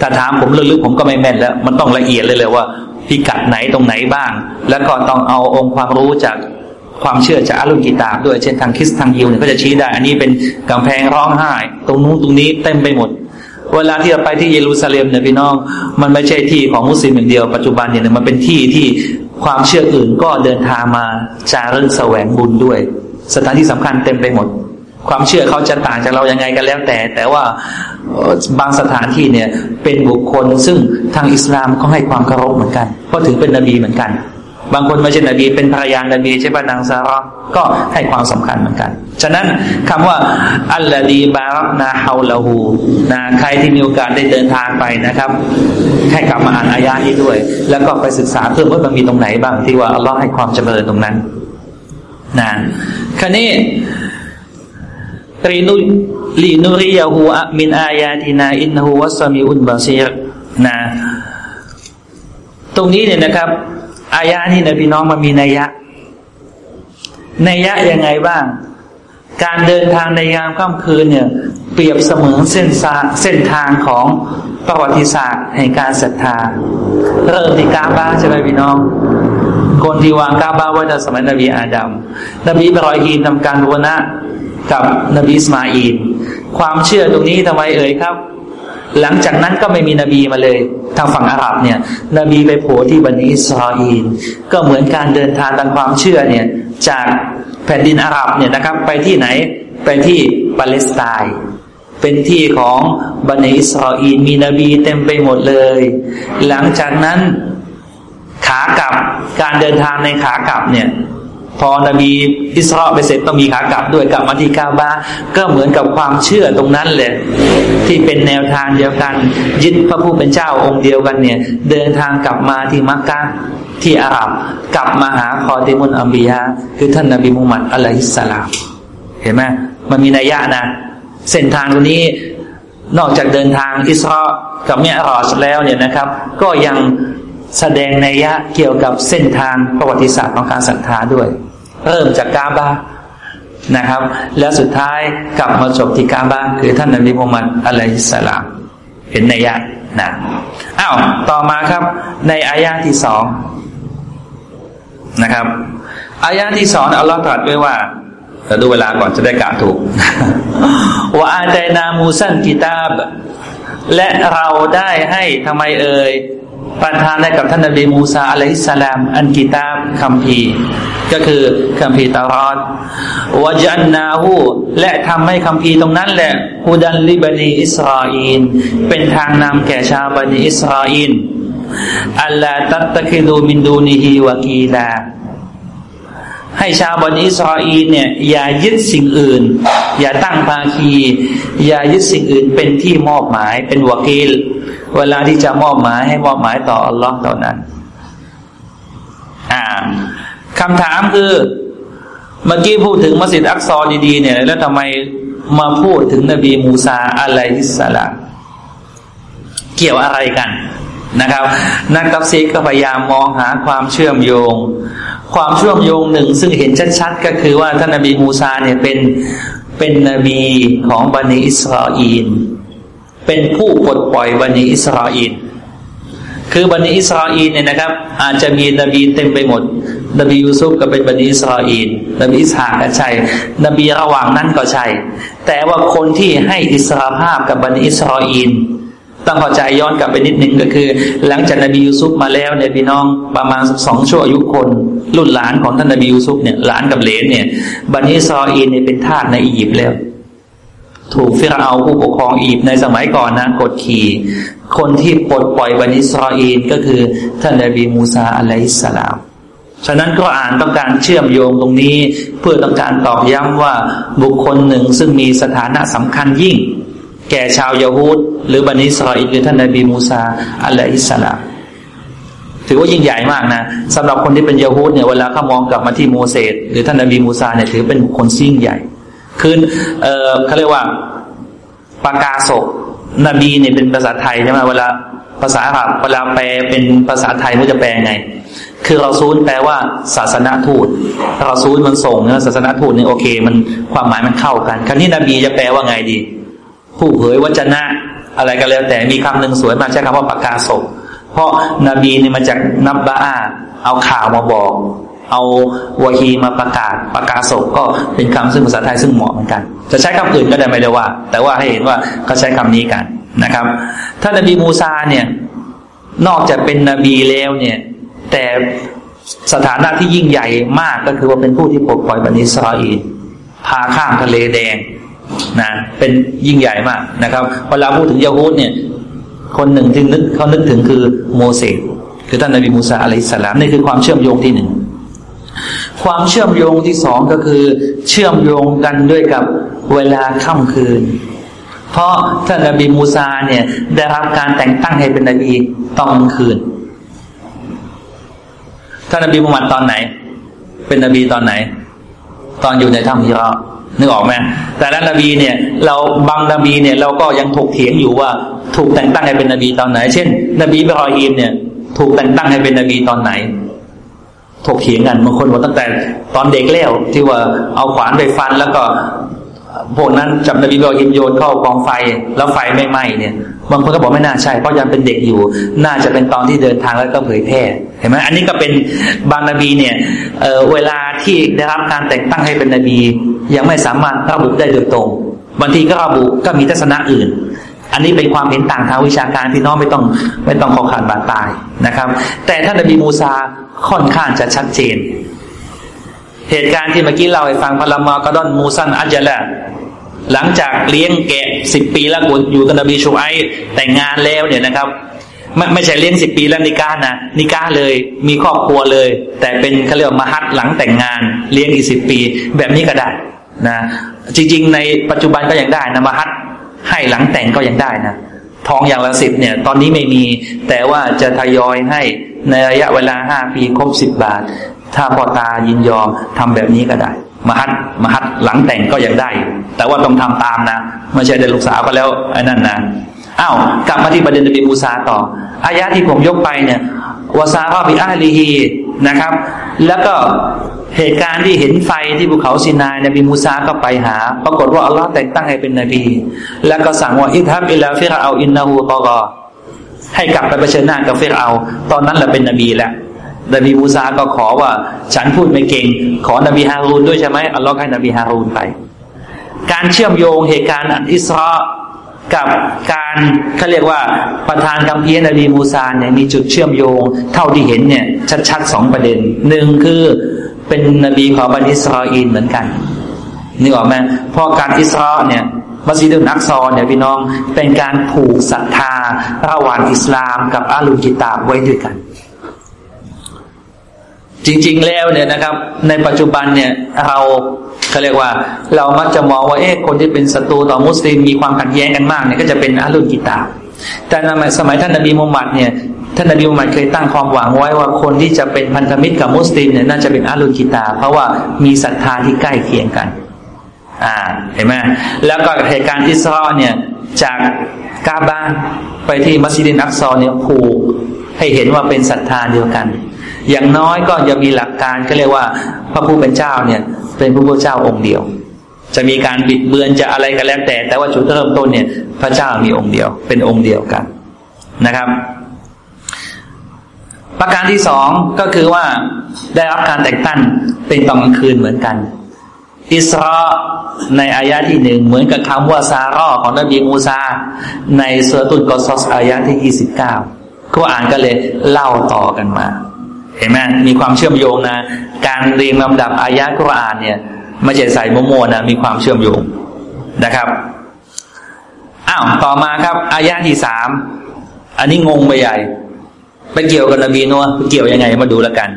ถ้าถามผมลึกๆผมก็ไม่แม่นแล้ว มันต้องละเอียดเลยเลยว่าพิกัดไหนตรงไหนบ้าง แล้วก็ต้องเอาองค์ความรู้จากความเชื่อจากอาลุกิตาด้วย เช่นทางคริสทางยิวเนี่ยก็จะชี้ได้ อันนี้เป็นกำแพงร้องไห้ ตรงนู้นตรงนี้เต็มไปหมด เวลาที่เราไปที่เยรูซาเล็มเนี่ยพี่น้อง มันไม่ใช่ที่ของมุสลิมอย่างเดียวปัจจุบันเนี่ยมันเป็นที่ที่ความเชื่ออื่นก็เดินทางมาจารึกแสวงบุญด้วย สถานที่สำคัญเต็มไปหมด ความเชื่อเขาจะต่างจากเรายังไงกันแล้วแต่ แต่ว่าบางสถานที่เนี่ยเป็นบุคคลซึ่งทางอิสลามก็ให้ความเคารพเหมือนกันเพราะถือเป็นนบีเหมือนกัน บางคนไม่ใช่นบีเป็นภรรยานบีใช่ป่ะนางซาร่าก็ให้ความสำคัญเหมือนกัน ฉะนั้นคำว่าอัลลอฮีบารักนาฮาลาหูนะใครที่มีโอกาสได้เดินทางไปนะครับให้กลับมาอ่านอายานี้ด้วย แล้วก็ไปศึกษาเพิ่มว่ามันมีตรงไหนบ้างที่ว่าอัลลอฮ์ให้ความจำเริญตรงนั้นนะครนี้ รินุลีนุริยาหูอมินอายาตินาอินหูวัสมีอุนบาซีรนะตรงนี้เนี่ยนะครับ อายานี่นะพี่น้องมันมีนัยยะในยยะยังไงบ้าง การเดินทางในยามค่ำคืนเนี่ย เปรียบเสมือนเส้นทางเส้นทางของประวัติศาสตร์แห่งการศรัทธา เริ่มที่กาบ้าใช่ไหมพี่น้องคนที่วางกาบ้าไว้ในสมัยนบีอาดัมนบีบรอยฮีนทำการบูรณะ กับนบีสมาอีนความเชื่อตรงนี้ทำไมเอ่ยครับ หลังจากนั้นก็ไม่มีนบีมาเลยทางฝั่งอาหรับเนี่ย นบีไปโผล่ที่บันิอิสราเอลก็เหมือนการเดินทางทางความเชื่อเนี่ยจากแผ่นดินอาหรับเนี่ยนะครับ ไปที่ไหนไปที่ปาเลสไตน์เป็นที่ของบันิอิสราเอลมีนบีเต็มไปหมดเลย หลังจากนั้นขากลับการเดินทางในขากลับเนี่ย พอนบีอิสราไปเสร็จต้องมีขากลับด้วยกลับมาที่กาบาก็เหมือนกับความเชื่อตรงนั้นเลยที่เป็นแนวทางเดียวกัน ยึดพระผู้เป็นเจ้าองค์เดียวกันเนี่ย เดินทางกลับมาที่มักกะที่อาหรับกลับมาหาคอติมุนอัมบียาคือท่านนบีมุฮัมมัดอะลัยฮิสสลาม เห็นไหมมันมีนัยยะนะ เส้นทางตรงนี้นอกจากเดินทางอิสรากับเมียรอสแล้วเนี่ยนะครับ ก็ยัง แสดงนัยยะเกี่ยวกับเส้นทางประวัติศาสตร์ของการศรัทธาด้วย เริ่มจากกาบานะครับ แล้วสุดท้ายกลับมาจบที่กาบาคือท่านนบีมุฮัมมัดอะลัยฮิสสลามเห็นนัยยะนะอ้าวต่อมาครับในอายะที่สองนะครับอายะที่สองอัลลอฮฺตรัสไว้ว่าแต่ดูเวลาก่อนจะได้กะถูกว่าอาใจนามูซันกิตาบ และเราได้ให้ทำไมเอ่ย ประทานให้กับท่านนบีมูซาอะลัยฮิสสลาม อันกิตาบคัมภีร์ ก็คือคัมภีร์ตารอดวจันนาหูและทำให้คัมภีร์ตรงนั้นแหละฮูดันลิบันีอิสราเอลเป็นทางนำแก่ชาวบันิอิสราเอลอัลลาตัตตะคิดูมินดูนิฮิวะกีลาให้ชาวบันิอิสราเอลเนี่ย อย่ายึดสิ่งอื่น อย่าตั้งภาคี อย่ายึดสิ่งอื่นเป็นที่มอบหมายเป็นวากีล เวลาที่จะมอบหมายให้มอบหมายต่ออัลลอฮ์เท่านั้น อ่าคำถามคือ เมื่อกี้พูดถึงมัสยิดอักซอดีๆเนี่ย แล้วทำไมมาพูดถึงนบีมูซาอะลัยฮิสสลามเกี่ยวอะไรกันนะครับ นักตัฟซีรก็พยายามมองหาความเชื่อมโยง ความเชื่อมโยงหนึ่ง ซึ่งเห็นชัดๆ ก็คือว่าท่านนบีมูซาเนี่ยเป็นเป็นนบีของบันิอิสราเอล เป็นผู้ปลดปล่อยบันิอิสราเอลคือบันิอิสราเอลเนี่ยนะครับ อาจจะมีนบีเต็มไปหมด นบียูซุฟก็เป็นบันิอิสราเอลนบีอิสฮากก็ใช่ นบีระหว่างนั้นก็ใช่ แต่ว่าคนที่ให้อิสรภาพกับบันิอิสราเอลต้องเข้าใจย้อนกลับไปนิดนึงก็คือ หลังจากนบียูซุฟมาแล้วเนี่ยพี่น้องประมาณสองชั่วอายุคน รุ่นหลานของท่านนบียูซุฟเนี่ยหลานกับเหลนเนี่ยบันิอิสราเอลเนี่ยเป็นทาสในอียิปต์แล้ว ถูกฟิรเอาน์ผู้ปกครองอียิปต์ในสมัยก่อนนะกดขี่คนที่ปลดปล่อยบันิสราเอลก็คือท่านนบีมูซาอะลัยฮิสลามฉะนั้นก็อ่านต้องการเชื่อมโยงตรงนี้ เพื่อต้องการตอกย้ำว่าบุคคลหนึ่งซึ่งมีสถานะสำคัญยิ่ง แก่ชาวยาฮูดหรือบันิสราเอลคือท่านนบีมูซาอะลัยฮิสลามถือว่ายิ่งใหญ่มากนะสำหรับคนที่เป็นยาฮูดเนี่ยเวลาเขามองกลับมาที่โมเสสหรือท่านนบีมูซาเนี่ยถือเป็นบุคนซิ่งใหญ่ คือเออเขาเรียกว่าปากาศกนบีเนี่ยเป็นภาษาไทยใช่ไหมเวลาภาษาอาหรับเวลาแปลเป็นภาษาไทยมันจะแปลไง คือเราซูลแปลว่าศาสนาทูตเราซูลมันส่งเนะศาสนาทูตเนี่ยโอเค มันความหมายมันเข้ากันคำนี้นบีจะแปลว่าไงดี ผู้เผยวจนะ อะไรก็แล้ว แต่มีคำหนึ่งสวยมากใช้คำว่าปากาศกเพราะนบีเนี่ยมาจากนับบาอาเอาข่าวมาบอก เอาวาฮีมาประกาศประกาศศกก็เป็นคำซึ่งภาษาไทยซึ่งเหมาะเหมือนกัน จะใช้คำอื่นก็ได้ไม่ได้ว่า แต่ว่าให้เห็นว่าเขาใช้คำนี้กันนะครับท่านนบีมูซาเนี่ยนอกจากเป็นนบีแล้วเนี่ย แต่สถานะที่ยิ่งใหญ่มากก็คือว่าเป็นผู้ที่ปลดปล่อยบันิสราเอลพาข้ามทะเลแดงนะเป็นยิ่งใหญ่มากนะครับเวลาพูดถึงยาฮูดเนี่ย คนหนึ่งที่นึกเขานึกถึงคือโมเสสคือท่านนบีมูซาอะลัยสลามนี่คือความเชื่อมโยงที่หนึ่ง ความเชื่อมโยงที่สองก็คือ เชื่อมโยงกันด้วยกับเวลาค่ำคืน เพราะท่านนบีมูซาเนี่ย ได้รับการแต่งตั้งให้เป็นนบีตอนกลางคืนท่านนบีมุฮัมมัดตอนไหน เป็นนบีตอนไหน ตอนอยู่ในถ้ำฮิรานึกออกไหมแต่ละนบีเนี่ย เราบางนบีเนี่ยเราก็ยังถกเถียงอยู่ว่า ถูกแต่งตั้งให้เป็นนบีตอนไหน เช่น นบีบรอฮีมเนี่ย ถูกแต่งตั้งให้เป็นนบีตอนไหน ถกเถียงกันบางคนบอกตั้งแต่ตอนเด็กแล้วที่ว่าเอาขวานไปฟันแล้วก็พวกนั้นจับนบีบอยิมโยนเข้ากองไฟแล้วไฟไม่ไหม้เนี่ยบางคนก็บอกไม่น่าใช่เพราะยังเป็นเด็กอยู่ น่าจะเป็นตอนที่เดินทางแล้วก็เผยแพร่เห็นไหมอันนี้ก็เป็นบางนบีเนี่ยเเวลาที่ได้รับการแต่งตั้งให้เป็นนบี ยังไม่สามารถระบุได้โดยตรงบางทีก็ระบุก็มีทัศนะอื่น อันนี้เป็นความเห็นต่างทางวิชาการที่น้องไม่ต้องไม่ต้องขอขาดบาดตายนะครับ แต่ท่านนบีมูซาค่อนข้างจะชัดเจน เหตุการณ์ที่เมื่อกี้เราให้ฟังพลมากระดอนมูซันอัจละหลังจากเลี้ยงแกะสิบปีแล้วอยู่กับนบีชูไอแต่งงานแล้วเนี่ยนะครับไม่ไม่ใช่เลี้ยงสิบปีแล้วนิก้านะนิก้าเลย มีครอบครัวเลย แต่เป็นเขาเรียกมหัดหลังแต่งงาน เลี้ยงอีกสิบปี แบบนี้ก็ได้นะจริง ๆ ในปัจจุบันก็ยังได้นะมหัด ให้หลังแต่งก็ยังได้นะทองอย่างละสิบเนี่ย ตอนนี้ไม่มี แต่ว่าจะทยอยให้ในระยะเวลาห้าปีครบสิบบาท ถ้าพ่อตายินยอมทำแบบนี้ก็ได้ มหัดมหัดหลังแต่งก็ยังได้ แต่ว่าต้องทำตามนะไม่ใช่ได้ลูกสาวก็แล้วไอ้นั่นนะอ้าวกลับมาที่ประเด็นนบีมูซาต่อ อายะที่ผมยกไปเนี่ยوسار بأهلهนะครับ แล้วก็ เหตุการณ์ที่เห็นไฟที่ภูเขาซินายนบีมูซาก็ไปหา ปรากฏว่าอัลลอฮ์แต่งตั้งให้เป็นนบี แล้วก็สั่งว่าاذهب إلى فرعون إنه طغىให้กลับไปเผชิญหน้ากับฟิรเอาน์ ตอนนั้นแหละเป็นนบีแล้วนบีมูซาก็ขอว่า ฉันพูดไม่เก่ง ขอนบีฮารูนด้วยใช่ไหมอัลลอฮ์ให้นบีฮารูนไป การเชื่อมโยงเหตุการณ์อันอิสรากับการเขาเรียกว่าประธานคำเพียนบีมูซาเนี่ยมีจุดเชื่อมโยง เท่าที่เห็นเนี่ยชัดๆสองประเด็นหนึ่งคือ เป็นนบีของบันิอิสราเอลเหมือนกันนึกออกไหมพราะการอิสราเนี่ยมัสยิดุนักซอเนี่ยพี่น้องเป็นการผูกศรัทธาระหว่างอิสลามกับอาลุกิตาบไว้ด้วยกัน จริง ๆ แล้วเนี่ยนะครับ ในปัจจุบันเนี่ยเราเขาเรียกว่า เรามักจะมองว่าเอ๊ะคนที่เป็นศัตรูต่อมุสลิมมีความขัดแย้งกันมากเนี่ยก็จะเป็นอาลุกิตาแต่ในสมัยท่านนบีมุฮัมมัดเนี่ย ท่านนบีมุฮัมมัดเคยตั้งความหวังไว้ว่าคนที่จะเป็นพันธมิตรกับมุสลิมเนี่ยน่าจะเป็นอาลุกิตา เพราะว่ามีศรัทธาที่ใกล้เคียงกัน อ่าเห็นไหมแล้วก็เหตุการณ์อิสราเนี่ยจากกาบานไปที่มัสยิดอักซอเนี่ยผูกให้เห็นว่าเป็นศรัทธาเดียวกัน อย่างน้อยก็จะมีหลักการก็เรียกว่าพระผู้เป็นเจ้าเนี่ย เป็นพระผู้เจ้าองค์เดียว จะมีการบิดเบือนจะอะไรกันแล้วแต่ แต่ว่าจุดเริ่มต้นเนี่ย พระเจ้ามีองค์เดียว เป็นองค์เดียวกันนะครับ ประการที่สองก็คือว่าได้รับการแต่งตั้งเป็นตอนกลางคืนเหมือนกัน อิสราในอายะที่หนึ่งเหมือนกับคำว่าซารอของนบีมูซา ในเสือตุนกอซอสอายะที่ยี่สิบเก้าก็อ่านก็เลยเล่าต่อกันมา เห็นไหมมีความเชื่อมโยงนะ การเรียงลำดับอายะกุรอานเนี่ยไม่ใช่ใส่โมโมนะมีความเชื่อมโยงนะครับอ้าวต่อมาครับอายะที่สามอันนี้งงไปใหญ่ ไปเกี่ยวกับนบีนัวเกี่ยวยังไงมาดูแล้วกัน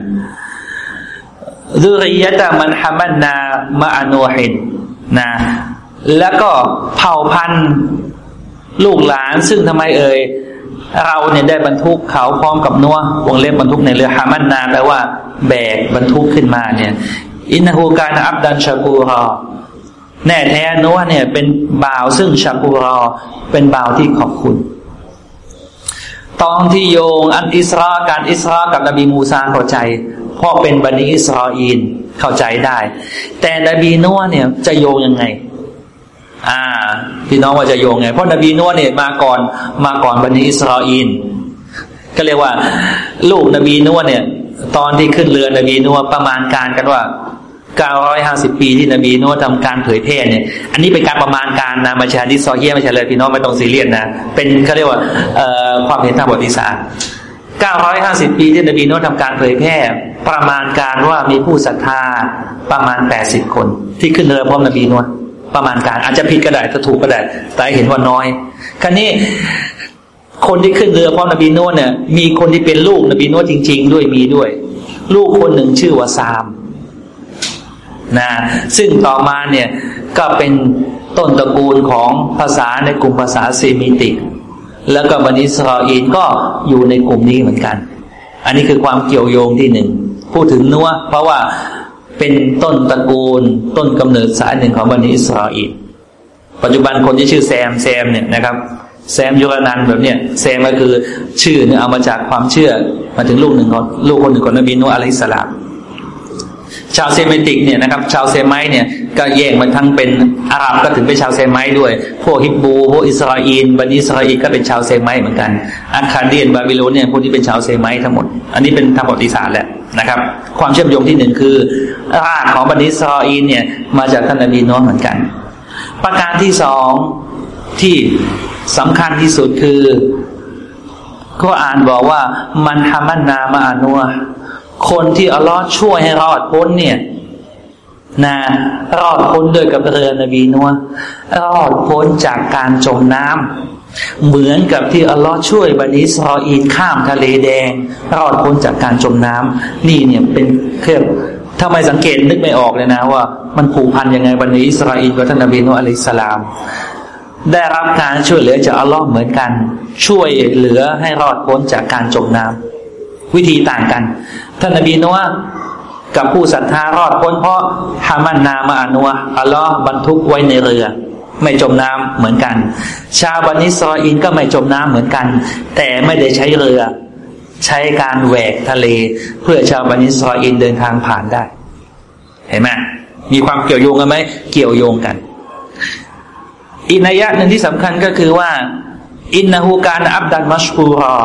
ดุริยะตามันฮามันนามาอนูฮินนะ แล้วก็เผ่าพันธุ์ลูกหลานซึ่งทำไมเอ่ยเราเนี่ยได้บรรทุกเขาพร้อมกับนัววงเล็บบรรทุกในเรือฮามันนาแปลว่าแบกบรรทุกขึ้นมาเนี่ย อินนหูการอับดันชากูรอแน่แท้นัวเนี่ยเป็นบ่าวซึ่งชากูรอเป็นบ่าวที่ขอบคุณ ตอนที่โยงอันอิสราการอิสรากับนบีมูซาเข้าใจ เพราะเป็นบันิอิสราเอลเข้าใจได้ แต่นบีนัวเนี่ยจะโยงยังไง อ่า พี่น้องว่าจะโยงไง เพราะนบีนัวเนี่ยมาก่อนมาก่อนบันิอิสราเอลก็เรียกว่า ลูกนบีนัวเนี่ย ตอนที่ขึ้นเรือนบีนัวประมาณการกันว่า 950 ปีที่นบีนัวทำการเผยแพร่เนี่ย อันนี้เป็นการประมาณการนะมาชาดิซอเฮียม่ใช่เลยพี่น้องไม่ต้องซีเรียสนะ เป็นเขาเรียกว่าความเห็นทางประวัติศาสตร์950 ปีที่นบีนัวทำการเผยแพร่ ประมาณการว่ามีผู้ศรัทธาประมาณ 80 คน ที่ขึ้นเรือพร้อมนบีนัวประมาณการอาจจะผิดก็ได้ถ้าถูกก็ได้แต่เห็นว่าน้อยครั้นี้คนที่ขึ้นเรือพร้อมนบีโน้เนี่ยมีคนที่เป็นลูกนบีโน้จริง ๆ ด้วยมีด้วย ลูกคนหนึ่งชื่อว่าซาม นะซึ่งต่อมาเนี่ยก็เป็นต้นตระกูลของภาษาในกลุ่มภาษาเซมิติก แล้วก็บันิสราเอลก็อยู่ในกลุ่มนี้เหมือนกัน อันนี้คือความเกี่ยวโยงที่หนึ่งพูดถึงนัวเพราะว่าเป็นต้นตระกูลต้นกำเนิดสายหนึ่งของบันิสราเอลปัจจุบันคนที่ชื่อแซมแซมเนี่ยนะครับแซมยุรนันแบบเนี้ยแซมก็คือชื่อเนี่ยเอามาจากความเชื่อมาถึงลูกหนึ่งของลูกคนหนึ่งของนบีนูอะลัยสลาม ชาวเซมิติกเนี่ยนะครับ ชาวเซมิเนี่ยก็แยกมันทั้งเป็นอาหรับก็ถึงเป็นชาวเซมิด้วย พวกฮิบบูพวกอิสราเอลบันิอิสราเอลก็เป็นชาวเซมิเหมือนกันอัคาเดียนบาบิโลนเนี่ยพวกนี้เป็นชาวเซมิทั้งหมด อันนี้เป็นทางประวัติศาสตร์แหละนะครับ ความเชื่อมโยงที่หนึ่งคือรากของบันิอิสราเอลเนี่ยมาจากท่านนบีนอเหมือนกัน ประการที่สองที่สำคัญที่สุดคือก็อ่านบอกว่ามันฮามันนามาอานัว คนที่อัลลอฮ์ช่วยให้รอดพ้นเนี่ยนะรอดพ้นโดยกับเรือนบีนัวรอดพ้นจากการจมน้ำเหมือนกับที่อัลลอฮ์ช่วยบันิสรออีนข้ามทะเลแดง รอดพ้นจากการจมน้ำนี่เนี่ยเป็นเครื่องถ้าไม่สังเกตนึกไม่ออกเลยนะว่า มันผูกพันยังไงบันิอิสราเอลกับท่านนบีนุอะลัยสลาม ได้รับการช่วยเหลือจากอัลลอฮ์เหมือนกัน ช่วยเหลือให้รอดพ้นจากการจมน้ำวิธีต่างกัน ท่านนบีนัวกับผู้ศรัทธารอดพ้นเพราะฮามันนามาอนัวอัลลอฮ์บรรทุกไว้ในเรือ ไม่จมน้ำเหมือนกัน ชาวบันิสรออินก็ไม่จมน้ำเหมือนกัน แต่ไม่ได้ใช้เรือ ใช้การแหวกทะเล เพื่อชาวบันิสรออินเดินทางผ่านได้ เห็นไหมมีความเกี่ยวโยงกันไหมเกี่ยวโยงกัน อีกนัยยะหนึ่งที่สำคัญก็คือว่า อินนาฮูการอับดันมัชคูรอ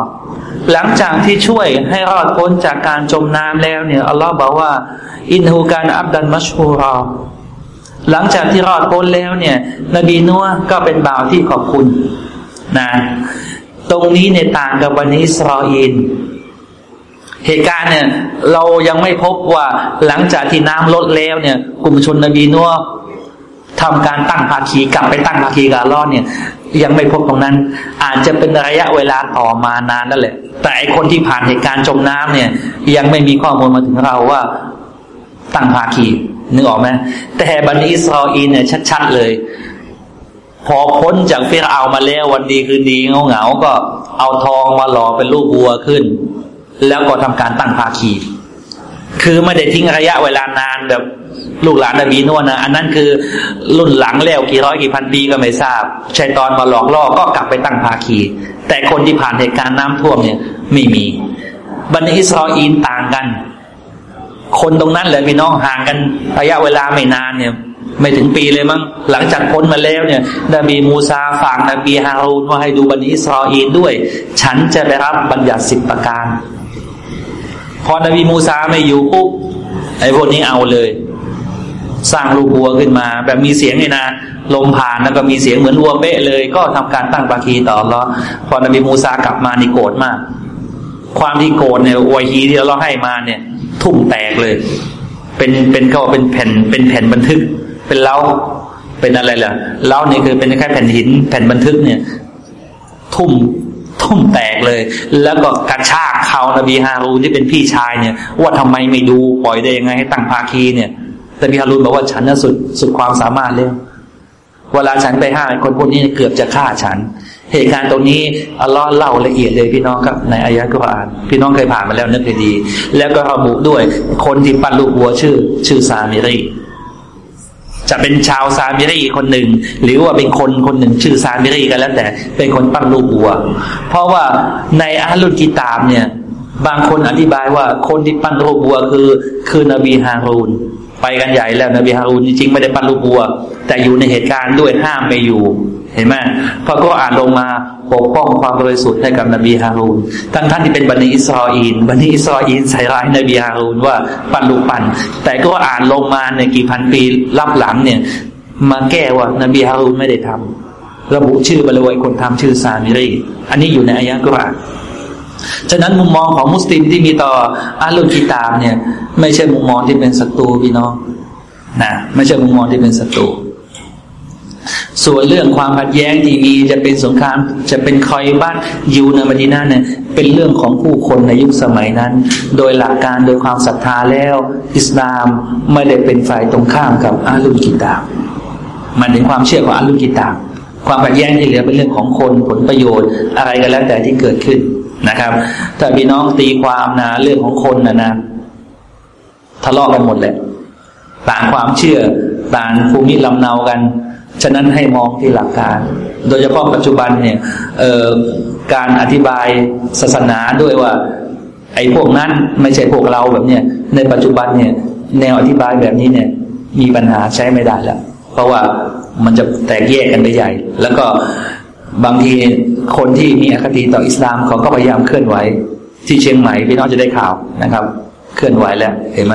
หลังจากที่ช่วยให้รอดพ้นจากการจมน้ำแล้วเนี่ยอัลลอฮ์บอกว่า อินฮูการอับดันมัชฮูรอหลังจากที่รอดพ้นแล้วเนี่ย นบีนัวก็เป็นบ่าวที่ขอบคุณนะตรงนี้ในต่างกับวันนี้สราเอลเหตุการณ์เนี่ย เรายังไม่พบว่าหลังจากที่น้ำลดแล้วเนี่ย กลุ่มชนนบีนัวทำการตั้งภาคีกลับไปตั้งภาคีกับลอดเนี่ย ยังไม่พบตรงนั้น อาจจะเป็นระยะเวลาต่อมานานนั่นแหละ แต่ไอคนที่ผ่านเหตุการณ์จมน้ำเนี่ย ยังไม่มีข้อมูลมาถึงเราว่าตั้งภาคีนึกออกไหมแต่บันิอิสราเอลเนี่ยชัด ๆ เลย พอพ้นจากฟิรเอามาแล้ววันดีคืนดีเงาเงาก็เอาทองมาหล่อเป็นลูกวัวขึ้น แล้วก็ทำการตั้งภาคี คือไม่ได้ทิ้งระยะเวลานานแบบ ลูกหลานนบีนวลนะอันนั้นคือรุ่นหลังแล้วกี่ร้อยกี่พันปีก็ไม่ทราบชัยตอนมาหลอกล่อก็กลับไปตั้งภาคี แต่คนที่ผ่านเหตุการณ์น้ำท่วมเนี่ย ไม่มีบันิอิสราเอลต่างกัน คนตรงนั้นเลยพี่น้องห่างกันระยะเวลาไม่นานเนี่ยไม่ถึงปีเลยมั้งหลังจากพ้นมาแล้วเนี่ยนบีมูซาฝากนบีฮารูนว่าให้ดูบันิอิสราเอลด้วย ฉันจะได้รับบัญญัติสิบประการ พอนบีมูซาไม่อยู่ปุ๊บไอ้พวกนี้เอาเลย สร้างลูกวัวขึ้นมา แบบมีเสียงเลยนะลมผ่านแล้วก็มีเสียงเหมือนวัวเบ๊ะเลย ก็ทำการตั้งปาคีต่อแล้วพอนบีมูซากลับมานี่โกรธมาก ความที่โกรธเนี่ยอวยฮีที่เราให้มาเนี่ย ทุ่มแตกเลย เป็นเป็นเขาเป็นแผ่นเป็นแผ่นบันทึก เป็นเล้าเป็นอะไรล่ะเล้านี่คือเป็นแค่แผ่นหินแผ่นบันทึกเนี่ย ทุ่มทุ่มแตกเลย แล้วก็กระชากเขานบีฮารูนที่เป็นพี่ชายเนี่ย ว่าทำไมไม่ดูปล่อยได้ยังไงให้ตั้งภาคีเนี่ย นบีฮารูนบอกว่าฉันน่ะสุดสุดความสามารถเลยเวลาฉันไปห้าคนพวกนี้เกือบจะฆ่าฉัน เหตุการณ์ตรงนี้อัลลอฮ์เล่าละเอียดเลยพี่น้องครับในอายะกุรอาน พี่น้องเคยผ่านมาแล้วนึกดีๆแล้วก็ระบุด้วยคนที่ปั้นลูกวัวชื่อ ชื่อซามิรีจะเป็นชาวซามิรีคนหนึ่ง หรือว่าเป็นคนคนหนึ่งชื่อซามิรีกันแล้วแต่เป็นคนปั้นลูกวัว เพราะว่าในอาลุนกิตามเนี่ย บางคนอธิบายว่าคนที่ปั้นลูกวัวคือ คือนบีฮารูน ไปกันใหญ่แล้วนบีฮารูนจริงๆไม่ได้ปั้นลูกวัว แต่อยู่ในเหตุการณ์ด้วยห้ามไม่อยู่เห็นไหมพอก็อ่านลงมาปกป้องความบริสุทธิ์ให้กับนบีฮารูนทั้งท่านที่เป็นบันิอิสราเอลบันิอิสราเอลใส่ร้ายนบีฮารูนว่าปั้นลูกปั้นแต่ก็อ่านลงมาในกี่พันปีรับหลังเนี่ย มาแก้ว่านบีฮารูนไม่ได้ทำระบุชื่อบริวารคนทำชื่อซามิรีอันนี้อยู่ในอายะกราน ฉะนั้นมุมมองของมุสลิมที่มีต่ออาลุกิตามเนี่ย ไม่ใช่มุมมองที่เป็นศัตรูพี่น้องนะไม่ใช่มุมมองที่เป็นศัตรูส่วนเรื่องความขัดแย้งที่มีจะเป็นสงครามจะเป็นคอยบ้านยู่ในมดีนาเนี่ยเป็นเรื่องของผู้คนในยุคสมัยนั้น โดยหลักการโดยความศรัทธาแล้ว อิสลามไม่ได้เป็นฝ่ายตรงข้ามกับอาลุกิตามันเป็นความเชื่อของอาลุกิตาความขัดแย้งที่เหลือเป็นเรื่องของคนผลประโยชน์อะไรก็แล้วแต่ที่เกิดขึ้น นะครับ ถ้าพี่น้องตีความนะเรื่องของคนนะนะทะเลาะกันหมดแหละต่างความเชื่อต่างภูมิลำเนากัน ฉะนั้นให้มองที่หลักการ โดยเฉพาะปัจจุบันเนี่ยการอธิบายศาสนาด้วยว่า ไอ้พวกนั้นไม่ใช่พวกเราแบบเนี้ยในปัจจุบันเนี่ย แนวอธิบายแบบนี้เนี่ย มีปัญหาใช้ไม่ได้แล้วเพราะว่ามันจะแตกแยกกันไปใหญ่ แล้วก็บางที คนที่มีอคติต่ออิสลามเขาก็พยายามเคลื่อนไหว ที่เชียงใหม่พี่น้องจะได้ข่าวนะครับ เคลื่อนไหวแล้วเห็นไหม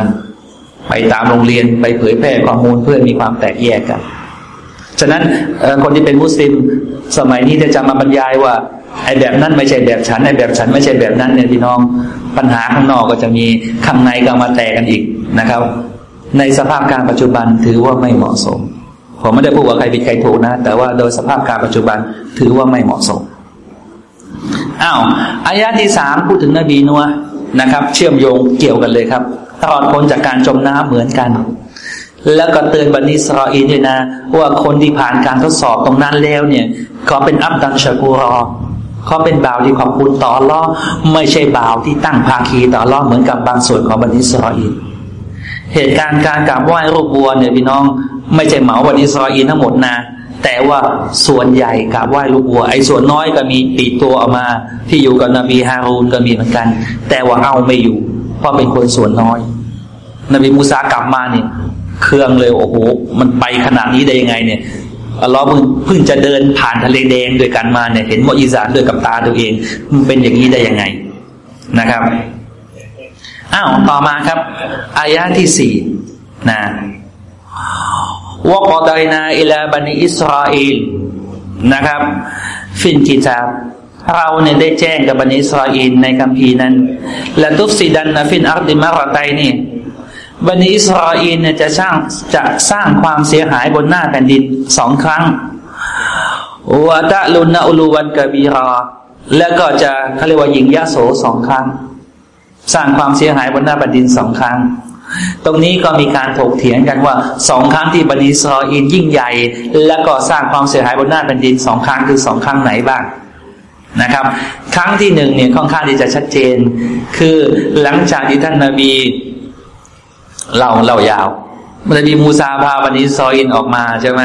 ไปตามโรงเรียนไปเผยแพร่ข้อมูลเพื่อมีความแตกแยกกันฉะนั้นคนที่เป็นมุสลิมสมัยนี้จะจะมาบรรยายว่าไอ้แบบนั้นไม่ใช่แบบฉันไอ้แบบฉันไม่ใช่แบบนั้นเนี่ยพี่น้องปัญหาข้างนอกก็จะมีข้างในก็มาแตกกันอีกนะครับ ในสภาพการปัจจุบันถือว่าไม่เหมาะสม ผมไม่ได้พูดว่าใครผิดใครถูกนะ แต่ว่าโดยสภาพการปัจจุบันถือว่าไม่เหมาะสม อ้าวอายะที่สามพูดถึงนบีนัวนะครับ เชื่อมโยงเกี่ยวกันเลยครับตลอดพ้นจากการจมน้ำเหมือนกัน แล้วก็เตือนบันิสรออีด้วยนะ ว่าคนที่ผ่านการทดสอบตรงนั้นแล้วเนี่ยเขาเป็นอับดันชากูรอเขาเป็นบ่าวที่ขอบคุณต่อล่อไม่ใช่บ่าวที่ตั้งภาคีต่อล่อเหมือนกับบางส่วนของบันิสรออีเหตุการณ์การกราบไหว้รูปบัวเนี่ยพี่น้อง ไม่ใช่เหมาบันิสรออีทั้งหมดนะ แต่ว่าส่วนใหญ่กราบไหว้ลูกวัว ไอ้ส่วนน้อยก็มีปีตัวออกมา ที่อยู่กับนบีฮารูนก็มีเหมือนกัน แต่ว่าเอาไม่อยู่ เพราะเป็นคนส่วนน้อย นบีมูซากลับมาเนี่ย เครื่องเลยโอ้โหมันไปขนาดนี้ได้ยังไงเนี่ยอัลลอฮ์เพิ่งจะเดินผ่านทะเลแดงด้วยกันมาเนี่ย เห็นมออีสานด้วยกับตาตัวเอง มันเป็นอย่างนี้ได้ยังไงนะครับอ้าวต่อมาครับอายะที่สี่นะ วกอดอยนาอิลาบันิอิสราเอลนะครับ ฟินกิจาบเราเนี่ยได้แจ้งกับบันิอิสราเอลในคัมภีร์นั้นและทุฟซิดันนฟินอัลดิมารไตนี่บันิอิสราเอลเนี่ยจะสร้างจะสร้างความเสียหายบนหน้าแผ่นดินสองครั้งวะตะลุนนาอุลูวันกบีรอแล้วก็จะเขาเรียกว่ายิงยะโสสองครั้ง สร้างความเสียหายบนหน้าแผ่นดินสองครั้ง ตรงนี้ก็มีการถกเถียงกันว่าสองครั้งที่บันิสรออินยิ่งใหญ่ และก็สร้างความเสียหายบนหน้าแผ่นดินสองครั้งคือสองครั้งไหนบ้างนะครับ ครั้งที่หนึ่งเนี่ยค่อนข้างที่จะชัดเจน คือหลังจากที่ท่านนาบีเล่าเล่ายาวมันมีมูซาพาบันิสรออินออกมาใช่ไหม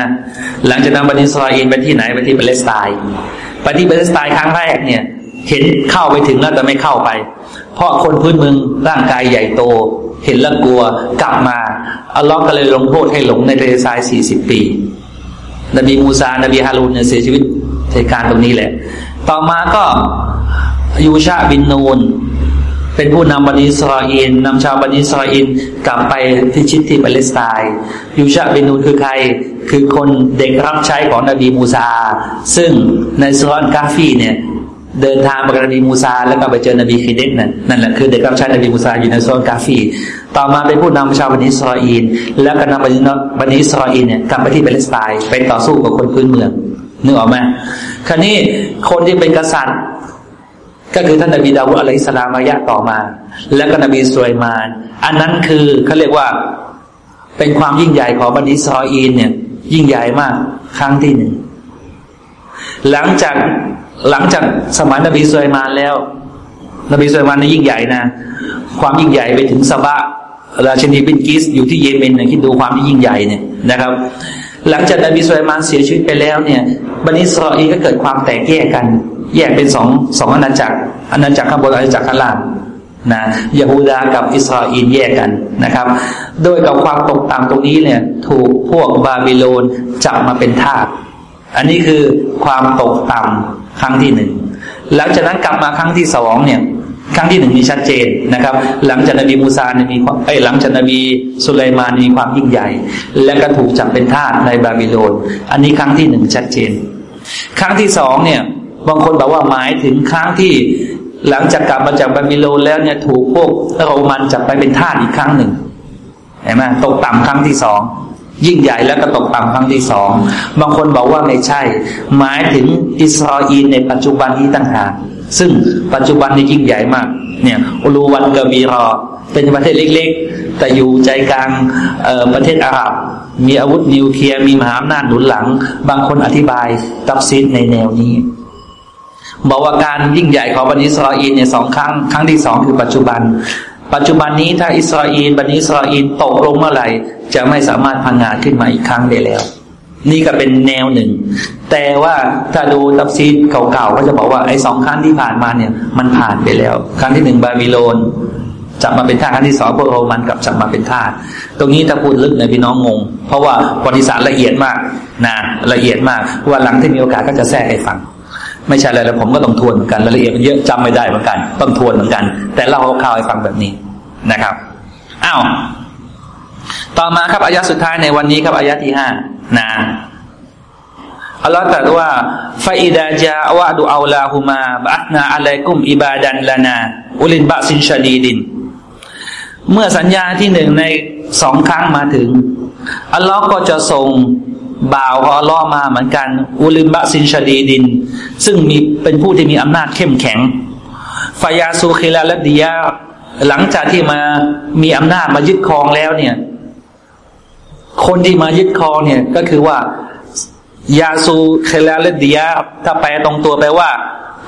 หลังจากนั้นบันิสรออินไปที่ไหนไปที่ปาเลสไตน์ไปที่ปาเลสไตน์ครั้งแรกเนี่ย เห็นเข้าไปถึงแล้วแต่ไม่เข้าไป เพราะคนพื้นเมืองร่างกายใหญ่โต เห็นแล้วกลัวกลับมาอัลลอฮ์ก็เลยลงโทษให้หลงในทะเลทรายสี่สิบปี นบีมูซา นบีฮารูนเนี่ยเสียชีวิตเหตุการณ์ตรงนี้แหละ ต่อมาก็ยูชาบินนูนเป็นผู้นำบันิสราเอลนำชาวบันิสราเอลกลับไปที่ชิดที่ปาเลสไตน์ยูชาบินนูนคือใคร คือคนเด็กรับใช้ของนบีมูซา ซึ่งในซูเราะฮ์อัลกะฮ์ฟีเนี่ย เดินทางไปกับนบีมูซาแล้วก็ไปเจอนบีคิเดรนั่นนั่นแหละคือเด็กรับใช้นบีมูซาอยู่ในซูเราะฮ์อัลกะฮ์ฟี ต่อมาเป็นผู้นำชาวบันิสราเอลแล้วก็นำบันิสราเอลเนี่ยกลับไปที่ปาเลสไตน์ไปต่อสู้กับคนพื้นเมืองนึกออกไหมคราวนี้คนที่เป็นกษัตริย์ ก็คือท่านนบีดาวุฒอะลัยสลามายะต่อมา แล้วก็นบีสุไลมาน อันนั้นคือเขาเรียกว่าเป็นความยิ่งใหญ่ของบันิสราเอลเนี่ย ยิ่งใหญ่มากครั้งที่หนึ่งหลังจาก หลังจากสมัยนบีสุไลมานแล้ว นบีสุไลมานนี่ยิ่งใหญ่นะ ความยิ่งใหญ่ไปถึงสบะราชนีบินกิสอยู่ที่เยเมนนี่ยคิดดูความที่ยิ่งใหญ่เนี่ยนะครับ หลังจากนบีสุไลมานเสียชีวิตไปแล้วเนี่ยบันิสรออีก็เกิดความแตกแยกกัน แยกเป็นสองสองอาณาจักรอาณาจักรข้างบนอาณาจักรข้างล่างนะยาฮูดากับอิสราเอลแยกกันนะครับ โดยกับความตกต่ำตรงนี้เนี่ย ถูกพวกบาบิโลนจับมาเป็นทาสอันนี้คือความตกต่ำ ครั้งที่หนึ่งหลังจากนั้นกลับมาครั้งที่สองเนี่ย ครั้งที่หนึ่งมีชัดเจนนะครับ หลังจากนบีมูซาเนี่ยมีไอ้หลังจากนบีสุไลมานมีความยิ่งใหญ่ และก็ถูกจับเป็นทาสในบาบิโลน อันนี้ครั้งที่หนึ่งชัดเจน ครั้งที่สองเนี่ยบางคนบอกว่าหมายถึงครั้งที่หลังจากกลับมาจากบาบิโลนแล้วเนี่ยถูกพวกโรมันจับไปเป็นทาสอีกครั้งหนึ่งเห็นไหมตกต่ำครั้งที่สอง ยิ่งใหญ่แล้วก็ตกต่ำครั้งที่สอง บางคนบอกว่าไม่ใช่ หมายถึงอิสราเอลในปัจจุบันนี้ตั้งหากซึ่งปัจจุบันนี้ยิ่งใหญ่มาก เนี่ยอุลูวันกบีรอ เป็นประเทศเล็กๆ แต่อยู่ใจกลางประเทศอาหรับมีอาวุธนิวเคลียร์มีมหาอำนาจหนุนหลัง บางคนอธิบายตับซิดในแนวนี้ บอกว่าการยิ่งใหญ่ของบันิสราเอลเนี่ยสองครั้ง ครั้งที่สองคือปัจจุบัน ปัจจุบันนี้ถ้าอิสราเอลบันิอิสราเอลตกลงเมื่อไหร่ จะไม่สามารถพังงาขึ้นมาอีกครั้งได้แล้ว นี่ก็เป็นแนวหนึ่ง แต่ว่าถ้าดูตับซีดเก่าๆก็จะบอกว่าไอ้สองครั้งที่ผ่านมาเนี่ย มันผ่านไปแล้ว ครั้งที่หนึ่งบาบิโลนจับมาเป็นทาสครั้งที่สองพวกโรมันกับจับมาเป็นทาสตรงนี้ถ้าพูดลึกในพี่น้องงง เพราะว่าประวัติศาสตร์ละเอียดมากนะละเอียดมากว่าหลังที่มีโอกาสก็จะแทรกให้ฟัง ไม่ใช่อะไรแล้วผมก็ต้องทวนเหมือนกันรายละเอียดมันเยอะจำไม่ได้เหมือนกัน ต้องทวนเหมือนกัน แต่เล่าข่าวให้ฟังแบบนี้นะครับอ้าวต่อมาครับอายะสุดท้ายในวันนี้ครับอายะที่ห้านะอัลลอฮฺตรัสว่าفإذا جاء وعد أولاهما بعثنا عليكم عبادا لنا أولي بأس شديد เมื่อสัญญาที่หนึ่งในสองครั้งมาถึงอัลลอฮ์ก็จะส่ง บ่าวของอัลลอฮ์มาเหมือนกัน أولي بأس شديد ซึ่งมีเป็นผู้ที่มีอำนาจเข้มแข็งفجاسوا خلال الديارหลังจากที่มามีอำนาจมายึดครองแล้วเนี่ย คนที่มายึดครองเนี่ยก็คือว่ายาซูเคลาเลดียาถ้าแปลตรงตัวแปลว่า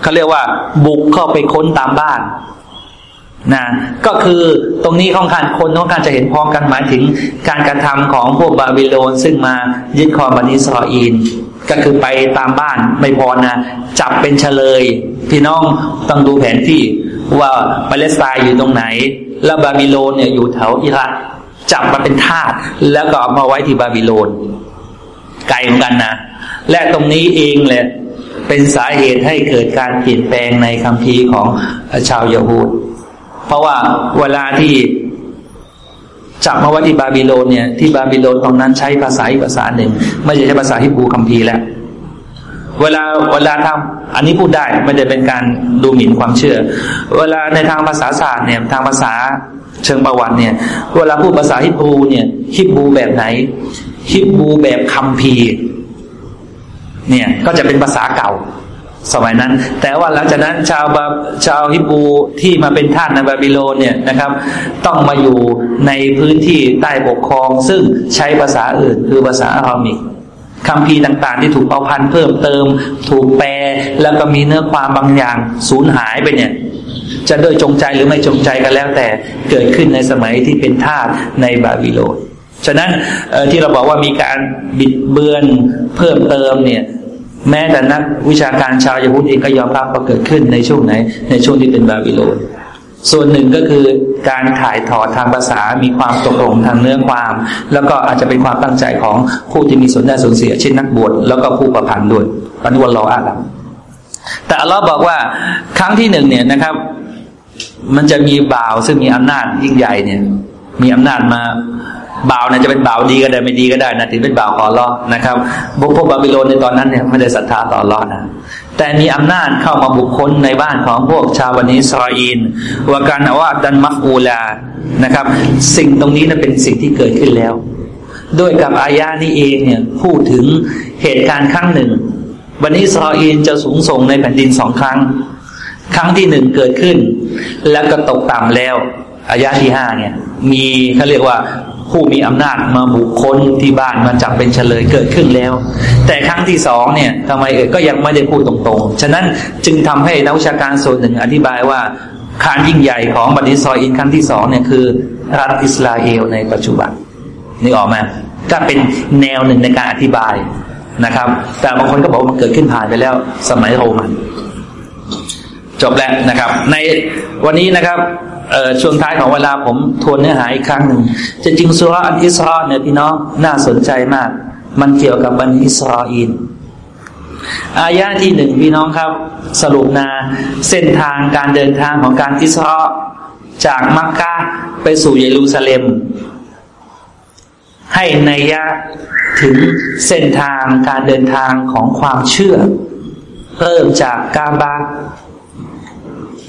เขาเรียกว่า บุกเข้าไปค้นตามบ้าน นะก็คือตรงนี้ของการคนของการจะเห็นพ้องกันหมายถึงการกระทำของพวกบาบิโลนซึ่งมายึดครองบันิสรออีน ก็คือไปตามบ้านไม่พอนะจับเป็นเฉลย พี่น้องต้องดูแผนที่ว่าปาเลสไตน์อยู่ตรงไหน แล้วบาบิโลนเนี่ยอยู่แถวอิรักจับมาเป็นทาสแล้วก็เอามาไว้ที่บาบิโลนไกลเหมือนกันนะและตรงนี้เองแหละเป็นสาเหตุให้เกิดการเปลี่ยนแปลงในคัมภีร์ของชาวยาฮูด เพราะว่าเวลาที่จับมาไว้ที่บาบิโลนเนี่ยที่บาบิโลนตรงนั้นใช้ภาษาอีกภาษาหนึ่ง ไม่ใช่ใช้ภาษาฮิบรูคัมภีร์แล้ว เวลาเวลาทำอันนี้พูดได้ไม่ได้เป็นการดูหมิ่นความเชื่อ เวลาในทางภาษาศาสตร์เนี่ยทางภาษาเชิงประวัติเนี่ย เวลาพูดภาษาฮิบูเนี่ยฮิบูแบบไหนฮิบบูแบบคัมภีร์เนี่ยก็จะเป็นภาษาเก่า สมัยนั้น แต่ว่าหลังจากนั้นชาวบาชาวฮิบูที่มาเป็นท่านในบาบิโลนเนี่ยนะครับ ต้องมาอยู่ในพื้นที่ใต้ปกครอง ซึ่งใช้ภาษาอื่น คือภาษาอารัมิกคำพีต่างๆ ที่ถูกเอาพันเพิ่มเติม ถูกแปลแล้วก็มีเนื้อความบางอย่างสูญหายไปเนี่ย จะโดยจงใจหรือไม่จงใจก็แล้วแต่เกิดขึ้นในสมัยที่เป็นทาสในบาบิโลนฉะนั้นที่เราบอกว่ามีการบิดเบือนเพิ่มเติมเนี่ย แม้แต่นักวิชาการชาวยาวุธเองก็ยอมรับว่าเกิดขึ้นในช่วงไหน ในช่วงที่เป็นบาบิโลนส่วนหนึ่งก็คือการถ่ายถอดทางภาษา มีความตกลงทางเนื้อความ แล้วก็อาจจะเป็นความตั้งใจของผู้ที่มีส่วนได้ส่วนเสีย เช่นนักบวชแล้วก็ผู้ประพันธ์ด้วยปนุวัลลออาลัมแต่อัลลอฮ์บอกว่าครั้งที่หนึ่งเนี่ยนะครับ มันจะมีบ่าวซึ่งมีอำนาจยิ่งใหญ่เนี่ย มีอำนาจมา บ่าวเนี่ยจะเป็นบ่าวดีก็ได้ไม่ดีก็ได้นะถึงเป็นบ่าวของลอนะครับบุกพวกบาบิโลนในตอนนั้นเนี่ยไม่ได้ศรัทธาต่อลอนะแต่มีอำนาจเข้ามาบุคคลในบ้านของพวกชาววันิสราอินว่าการอว่าดันมักอูลานะครับ สิ่งตรงนี้นะเป็นสิ่งที่เกิดขึ้นแล้ว ด้วยกับอายานี้เองเนี่ยพูดถึงเหตุการณ์ครั้งหนึ่งวันนี้ซออินจะสูงส่งในแผ่นดินสองครั้ง ครั้งที่หนึ่งเกิดขึ้น แล้วก็ตกต่ำแล้วอายาที่ห้าเนี่ย มีเขาเรียกว่า ผู้มีอำนาจมาบุคคลที่บ้านมาจับเป็นเฉลยเกิดขึ้นแล้ว แต่ครั้งที่สองเนี่ยทำไมเอ่ยก็ยังไม่ได้พูดตรงๆ ฉะนั้นจึงทำให้นักวิชาการส่วนหนึ่งอธิบายว่าการยิ่งใหญ่ของบันิซอยอินครั้งที่สองเนี่ยคือรัฐอิสราเอลในปัจจุบันนี่ออกมาก็เป็นแนวหนึ่งในการอธิบายนะครับ แต่บางคนก็บอกมันเกิดขึ้นผ่านไปแล้วสมัยโรมัน จบแล้วนะครับ ในวันนี้นะครับ ช่วงท้ายของเวลาผมทวนเนื้อหาอีกครั้งหนึ่งจะจริงสุรอันอิสราเนี่ยพี่น้องน่าสนใจมาก มันเกี่ยวกับบันอิสราอินอายะที่หนึ่งพี่น้องครับ สรุปนาเส้นทางการเดินทางของการอิสราจากมักกะไปสู่เยรูซาเล็ม ให้ในยะถึงเส้นทางการเดินทางของความเชื่อ เริ่มจากกาบา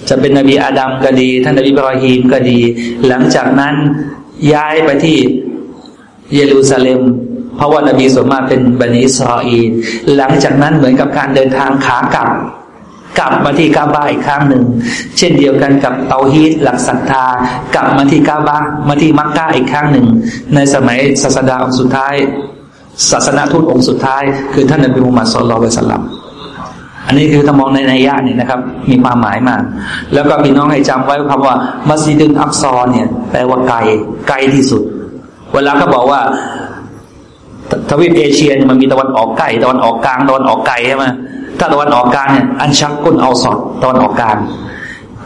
จะเป็นนบีอาดัมก็ดี ท่านนบีบรอฮีมก็ดี หลังจากนั้นย้ายไปที่เยรูซาเล็ม เพราะว่านบีส่วนมากเป็นบันิสราอีนหลังจากนั้นเหมือนกับการเดินทางขากลับ กลับมาที่กาบาอีกครั้งหนึ่ง เช่นเดียวกันกับเตาฮีตหลักศรัทธา กลับมาที่กาบามาที่มักกะอีกครั้งหนึ่ง ในสมัยศาสดาองค์สุดท้าย ศาสนาทูตองค์สุดท้าย คือท่านนบีมุฮัมมัดสุลลัลสลัม อันนี้คือถ้ามองในนัยยะนี่นะครับ มีความหมายมาก แล้วก็พี่น้องให้จำไว้คำว่ามัสยิดุนอักซอเนี่ยแปลว่าไกลไกลที่สุด เวลาเขาบอกว่าทวีปเอเชียเนี่ยมันมีตะวันออกใกล้ตะวันออกกลางตะวันออกไกลใช่ไหมถ้าตะวันออกกลางเนี่ยอันชักกุนเอาสอดตะวันออกกลาง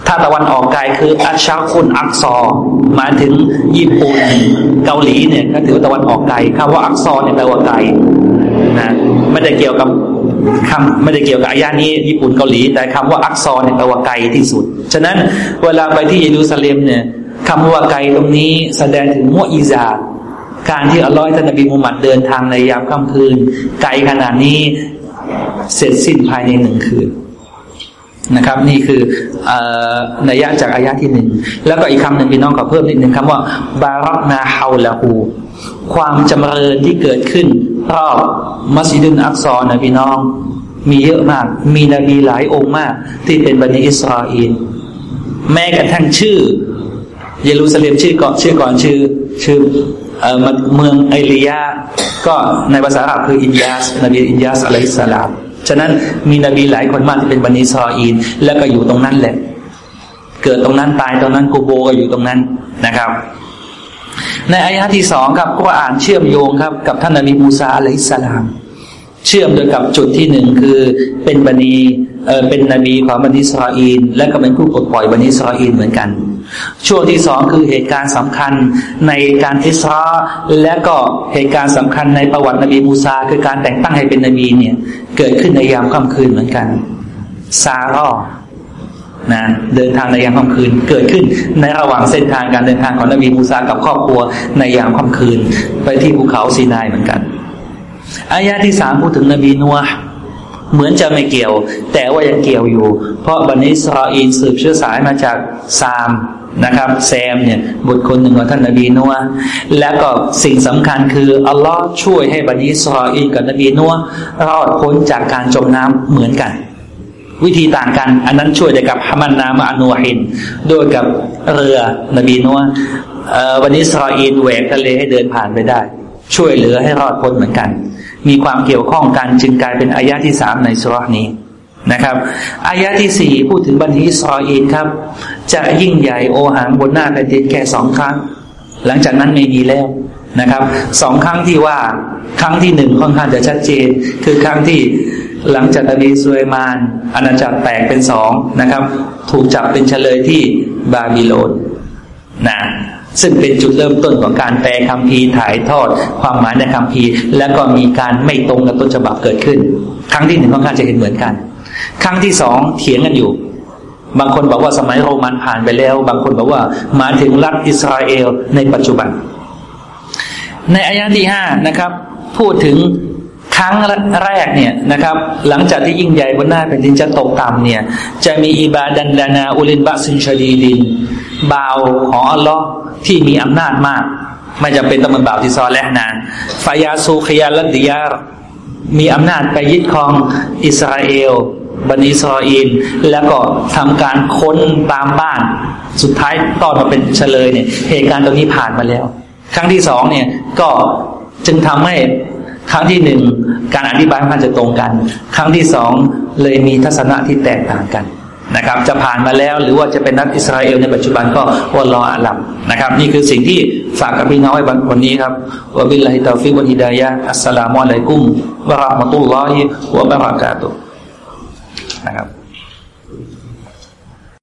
ถ้าตะวันออกไกลคืออัชชาคุนอักซอหมายถึงญี่ปุ่นเกาหลีเนี่ยก็ถือตะวันออกไกลคำว่าอักซอเนี่ยแปลว่าไกล นะไม่ได้เกี่ยวกับคำไม่ได้เกี่ยวกับอายานี้ญี่ปุ่นเกาหลี แต่คำว่าอักซอเนี่ยแปลว่าไกลที่สุด ฉะนั้นเวลาไปที่เยรูซาเล็มเนี่ยคำว่าไกลตรงนี้แสดงถึงมุอิซาการที่อัลลอฮฺท่านนบีมุฮัมมัดเดินทางในยามค่ำคืน ไกลขนาดนี้เสร็จสิ้นภายในหนึ่งคืนนะครับ นี่คือนัยยะจากอายะที่หนึ่งแล้วก็อีกคำหนึ่งพี่น้องขอเพิ่มนิดหนึ่งคำว่า บารักนาฮาวละหูความจำเริญที่เกิดขึ้น รอบมัสยิดุนอักซอนะพี่น้อง มีเยอะมาก มีนบีหลายองค์มาก ที่เป็นบันิอิสราเอลแม้กระทั่งชื่อ เยรูซาเล็มชื่อก่อนชื่อก่อนชื่อ ชื่อเมืองไอริยา ก็ในภาษาอาหรับคืออินยาสนบีอินยาสอะลัยฮิสสลามฉะนั้นมีนบีหลายคนมากที่เป็นบันิซออีน แล้วก็อยู่ตรงนั้นแหละ เกิดตรงนั้นตายตรงนั้นกูโบก็อยู่ตรงนั้นนะครับ ในอายะที่สองครับก็อ่านเชื่อมโยงครับ กับท่านนบีมูซาอะลัยฮิสสลาม เชื่อมโดยกับจุดที่หนึ่งคือเป็นบันีเออเป็นนบีของบันิสราอีนและก็เป็นผู้ปลดปล่อยบันิสราอีนเหมือนกัน ช่วงที่สองคือเหตุการณ์สำคัญในการอิสราและก็เหตุการณ์สำคัญในประวัตินบีมูซาคือการแต่งตั้งให้เป็นนบีเนี่ยเกิดขึ้นในยามค่ำคืนเหมือนกัน ซารอ นะเดินทางในยามค่ำคืนเกิดขึ้นในระหว่างเส้นทางการเดินทางของนบีมูซากับครอบครัวในยามค่ำคืน ไปที่ภูเขาซีนายเหมือนกันอายะที่สามพูดถึงนบีนัวห์เหมือนจะไม่เกี่ยว แต่ว่ายังเกี่ยวอยู่ เพราะบนีอิสราอีลสืบเชื้อสายมาจากซามนะครับแซมเนี่ยบุตรคนหนึ่งของท่านนบีนัวห์และก็สิ่งสำคัญคืออัลลอฮ์ช่วยให้บนีอิสราอีลกับนบีนัวห์รอดพ้นจากการจมน้ำเหมือนกัน วิธีต่างกัน อันนั้นช่วยได้กับฮามันนามาอนูฮินโดยกับเรือนบีนัววันนี้สราอินแหวกทะเลให้เดินผ่านไปได้ ช่วยเหลือให้รอดพ้นเหมือนกัน มีความเกี่ยวข้องกันจึงกลายเป็นอายะที่สามในสุรานี้นะครับอายะที่สี่พูดถึงบันทีซออีนครับ จะยิ่งใหญ่โอหังบนหน้าแผ่นดินแค่สองครั้ง หลังจากนั้นไม่มีแล้วนะครับสองครั้งที่ว่าครั้งที่หนึ่งค่อนข้างจะชัดเจน คือครั้งที่ หลังจากนบีสุเลมานอาณาจักรแตกเป็นสองนะครับ ถูกจับเป็นเฉลยที่บาบิโลนนะซึ่งเป็นจุดเริ่มต้นของการแปลคำพีถ่ายทอด ความหมายในคำพีแล้วก็มีการไม่ตรงกับต้นฉบับเกิดขึ้น ครั้งที่หนึ่งค่อนข้างจะเห็นเหมือนกัน ครั้งที่สองเถียงกันอยู่ บางคนบอกว่าสมัยโรมันผ่านไปแล้ว บางคนบอกว่ามาถึงรัฐอิสราเอลในปัจจุบัน ในอายะที่ห้านะครับ พูดถึง ครั้งแรกเนี่ยนะครับ หลังจากที่ยิ่งใหญ่บนหน้าแผ่นดินจะตกต่ำเนี่ย จะมีอิบาดันดานาอุลินบะซินชดีดินบ่าวของอัลลอฮ์ที่มีอำนาจมาก ไม่จำเป็นต้องเป็นบ่าวที่ซอและนานฟายาซูขยาลัดดิยามีอำนาจไปยึดครองอิสราเอลบันิสราเอลแล้วก็ทำการค้นตามบ้าน สุดท้ายตอนมาเป็นเฉลยเนี่ยเหตุการณ์ตรงนี้ผ่านมาแล้ว ครั้งที่สองเนี่ยก็จึงทำให้ ครั้งที่หนึ่งการอธิบายมันจะตรงกัน ครั้งที่สองเลยมีทัศนะที่แตกต่างกันนะครับ จะผ่านมาแล้วหรือว่าจะเป็นนักอิสราเอลในปัจจุบันก็วลออาลัมนะครับ นี่คือสิ่งที่ฝากกับพี่น้องไว้วันนี้ครับวะบิลลาฮิตาฟิวันฮิดายะอัสสลามุอะลัยกุมวะราะห์มะตุลลอฮิวะบะเราะกาตุนะครับ